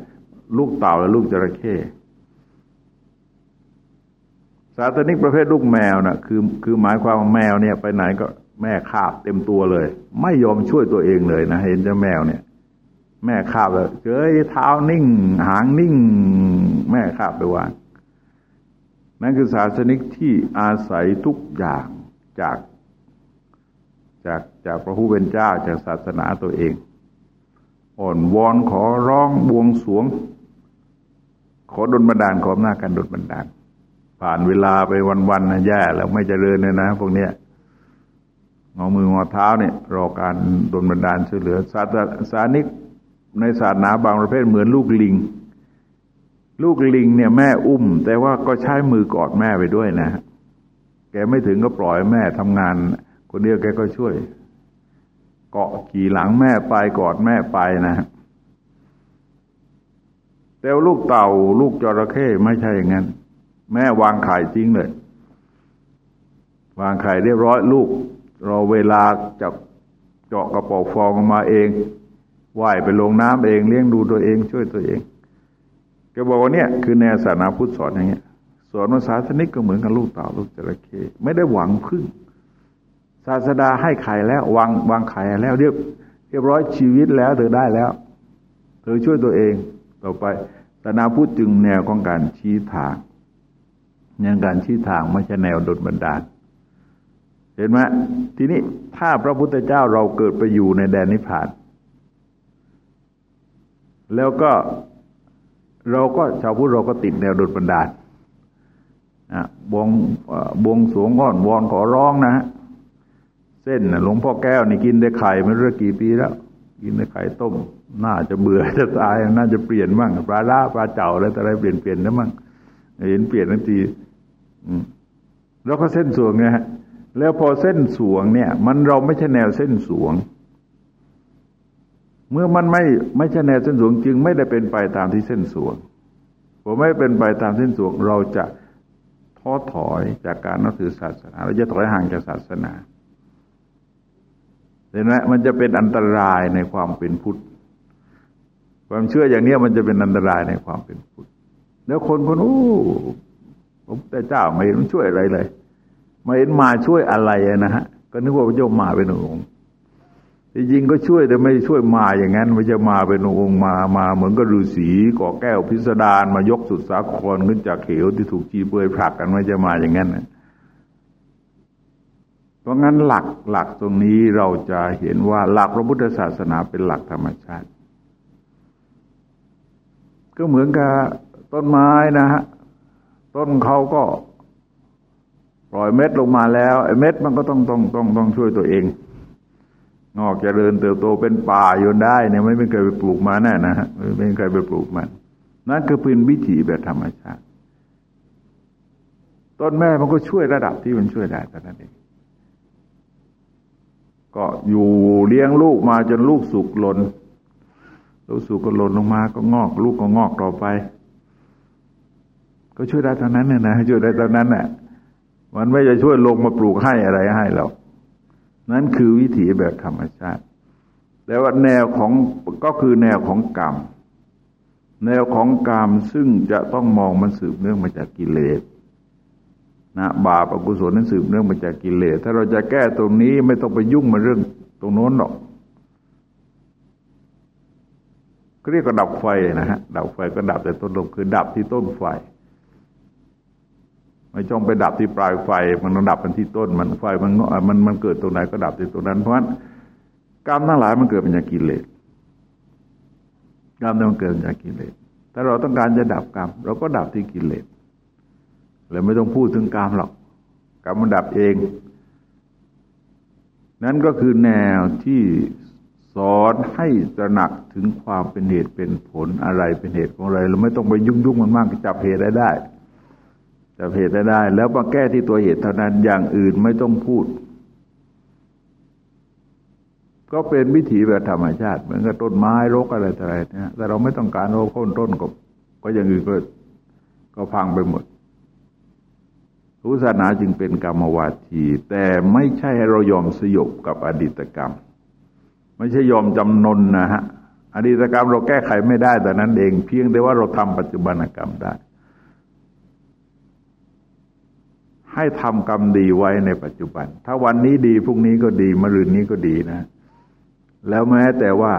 Speaker 2: ลูกเต่าและลูกจระเข้ศาสนิกประเภทลูกแมวนะ่ะคือคือหมายความว่าแมวเนี่ยไปไหนก็ แม่คาบเต็มตัวเลย ไม่ยอมช่วยตัวเองเลยนะ เห็นเจ้าแมวเนี่ย แม่คาบเลยเจอเท้านิ่ง หางนิ่ง แม่คาบไปวางนั่นคือศาสนิกที่อาศัยทุกอย่างจากจากจากพระผู้เป็นเจ้าจากศาสนาตัวเอง อ่อนวอนขอร้องบวงสวง ขอดลบันดาลขอหน้าการดลบันดาล ผ่านเวลาไปวันๆนะแย่แล้วไม่เจริญเลยนะพวกเนี้ย งอมืองอเท้าเนี่ยรอการดลบันดาลช่วยเหลือศาสสานิกในศาสนาบางประเภทเหมือนลูกลิง ลูกลิงเนี่ยแม่อุ้ม แต่ว่าก็ใช้มือกอดแม่ไปด้วยนะ แกไม่ถึงก็ปล่อยแม่ทำงาน คนเดียวแกก็ช่วย เกาะขี่หลังแม่ไปกอดแม่ไปนะแต่ลูกเต่า ลูกจระเข้ไม่ใช่อย่างนั้น แม่วางไข่ทิ้งเลย วางไข่เรียบร้อยลูก รอเวลาจะเจาะกระป๋องฟองออกมาเองว่ายไปลงน้ำเองเลี้ยงดูตัวเองช่วยตัวเองแกบอกว่าเนี่ยคือแนวศาสนาพุทธสอนอย่างเงี้ยสอนว่าศาสนิกก็เหมือนกับลูกเต่าลูกจระเข้ไม่ได้หวังพึ่ง ศาสดาให้ไข่แล้ววางวางไข่แล้วเรียบเรียบร้อยชีวิตแล้วเธอได้แล้ว เธอช่วยตัวเองต่อไปศาสนาพุทธจึงแนวของการชี้ทางแนวการชี้ทางไม่ใช่แนวดดบันดาล เห็นไหมทีนี้ถ้าพระพุทธเจ้าเราเกิดไปอยู่ในแดนนิพพาน แล้วก็เราก็ชาวพุทธเราก็ติดแนวดุจบันดาลบวงบวงสวงก้อนวอนขอร้องนะฮะเส้นหลวงพ่อแก้วนี่กินได้ไข่ไม่รู้กี่ปีแล้ว กินได้ไข่ต้ม น่าจะเบื่อจะตายน่าจะเปลี่ยนมั่งปลาล่าปลาเจ้าอะไรแต่อะไรเปลี่ยนเปลี่ยนนะมั่งเห็นเปลี่ยนทันทีแล้วก็เส้นสวงไงฮะ แล้วพอเส้นสวงเนี่ย มันเราไม่ใช่แนวเส้นสวง เมื่อมันไม่ไม่ใช่แนวเส้นสวงจึงไม่ได้เป็นไปตามที่เส้นสวงพอไม่เป็นไปตามเส้นสวงเราจะท้อถอยจากการนับถือศาสนาเราจะถอยห่างจากศาสนาเห็นไหมมันจะเป็นอันตรายในความเป็นพุทธความเชื่ออย่างนี้มันจะเป็นอันตรายในความเป็นพุทธแล้วคนคนโอ้ผมแต่เจ้าไม่เห็นช่วยอะไรเลย มาเห็นมาช่วยอะไรนะฮะก็นึกว่าพระเจ้ามาเป็นองค์จริงก็ช่วยแต่ไม่ช่วยมาอย่างนั้นไม่จะมาเป็นองค์มามาเหมือนกับฤาษีก่อแก้วพิสดารมายกสุดสาครขึ้นจากเขวที่ถูกจีเปือยผลักกันไม่จะมาอย่างนั้นนะเพราะงั้นหลักหลักตรงนี้เราจะเห็นว่าหลักพระพุทธศาสนาเป็นหลักธรรมชาติ ก็เหมือนกับต้นไม้นะฮะต้นเขาก็ ปล่อยเม็ดลงมาแล้วไอ้เม็ดมันก็ต้องต้องต้องต้องช่วยตัวเอง งอกจเจริญเติบโตเป็นป่าอยู่ได้เนี่ยไม่เป็นใครไปปลูกมาแน่นะฮะไม่เป็นใครไปปลูกมัน นั่นคือเป็นวิถีแบบธรรมชาติ ต้นแม่มันก็ช่วยระดับที่มันช่วยได้แต่นั้นเองก็อยู่เลี้ยงลูกมาจนลูกสุกหล่นลูกสุกก็หล่นลงมาก็งอก ลูกก็งอกต่อไป ก็ช่วยได้เท่านั้นเนี่ยนะช่วยได้เท่านั้นแหละ มันไม่จะช่วยลงมาปลูกให้อะไรให้เรา นั่นคือวิถีแบบธรรมชาติ แต่ว่าแนวของก็คือแนวของกรรม แนวของกรรมซึ่งจะต้องมองมันสืบเนื่องมาจากกิเลสนะบาปอกุศลนั้นสืบเนื่องมาจากกิเลส ถ้าเราจะแก้ตรงนี้ไม่ต้องไปยุ่งมาเรื่องตรงโน้นหรอกเรียกว่าดับไฟนะฮะ ดับไฟก็ดับแต่ต้นลมคือดับที่ต้นไฟ ไม่จ้องไปดับที่ปลายไฟ มันดับมันที่ต้น มันไฟมันมันมันเกิดตรงไหนก็ดับที่ตรงนั้น เพราะฉะนั้นกรรมทั้งหลายมันเกิดเป็นจากกิเลสกรรมมันเกิดจากกิเลสถ้าเราต้องการจะดับกรรมเราก็ดับที่กิเลสเลยไม่ต้องพูดถึงกรรมหรอกกรรมมันดับเอง นั่นก็คือแนวที่สอนให้ตระหนักถึงความเป็นเหตุเป็นผลอะไรเป็นเหตุของอะไรเราไม่ต้องไปยุ่งยุ่งมันมากจับเหตุได้ได้ จับเหตุได้ได้ แล้วมาแก้ที่ตัวเหตุเท่านั้นอย่างอื่นไม่ต้องพูด ก็เป็นวิถีแบบธรรมชาติ เหมือนกับต้นไม้รกอะไรอะไรเนี่ยแต่เราไม่ต้องการโรคโค่นต้นก็ก็อย่างอื่นก็ก็พังไปหมดพุทธศาสนาจึงเป็นกรรมวาที แต่ไม่ใช่ให้เรายอมสยบกับอดีตกรรม ไม่ใช่ยอมจำนนนะฮะอดีตกรรมเราแก้ไขไม่ได้แต่นั้นเอง เพียงแต่ว่าเราทำปัจจุบันกรรมได้ ให้ทำกรรมดีไว้ในปัจจุบัน ถ้าวันนี้ดีพรุ่งนี้ก็ดีมะรืนนี้ก็ดีนะ แล้วแม้แต่ว่า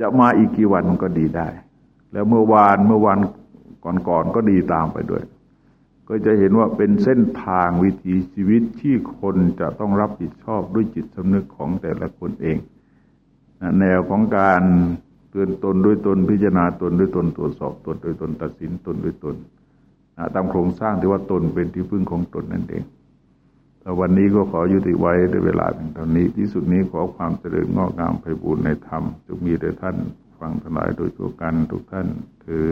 Speaker 2: จะมาอีกกี่วันมันก็ดีได้ แล้วเมื่อวานเมื่อวันก่อนๆก็ดีตามไปด้วย ก็จะเห็นว่าเป็นเส้นทางวิถีชีวิตที่คนจะต้องรับผิดชอบด้วยจิตสำนึกของแต่ละคนเอง แนวของการเตือนตนด้วยตนพิจารณาตนด้วยตนตรวจสอบตนโดยตนตัดสินตนด้วยตนต ตามโครงสร้างที่ว่าตนเป็นที่พึ่งของตนนั่นเองแต่วันนี้ก็ขอยุติไว้ด้วยเวลาเพียงเท่านี้ ที่สุดนี้ขอความเจริญงอกงามไพบูรณ์ในธรรมจงมีแด่ท่านฟังทั้งหลายโดยตัวกันทุกท่านคือ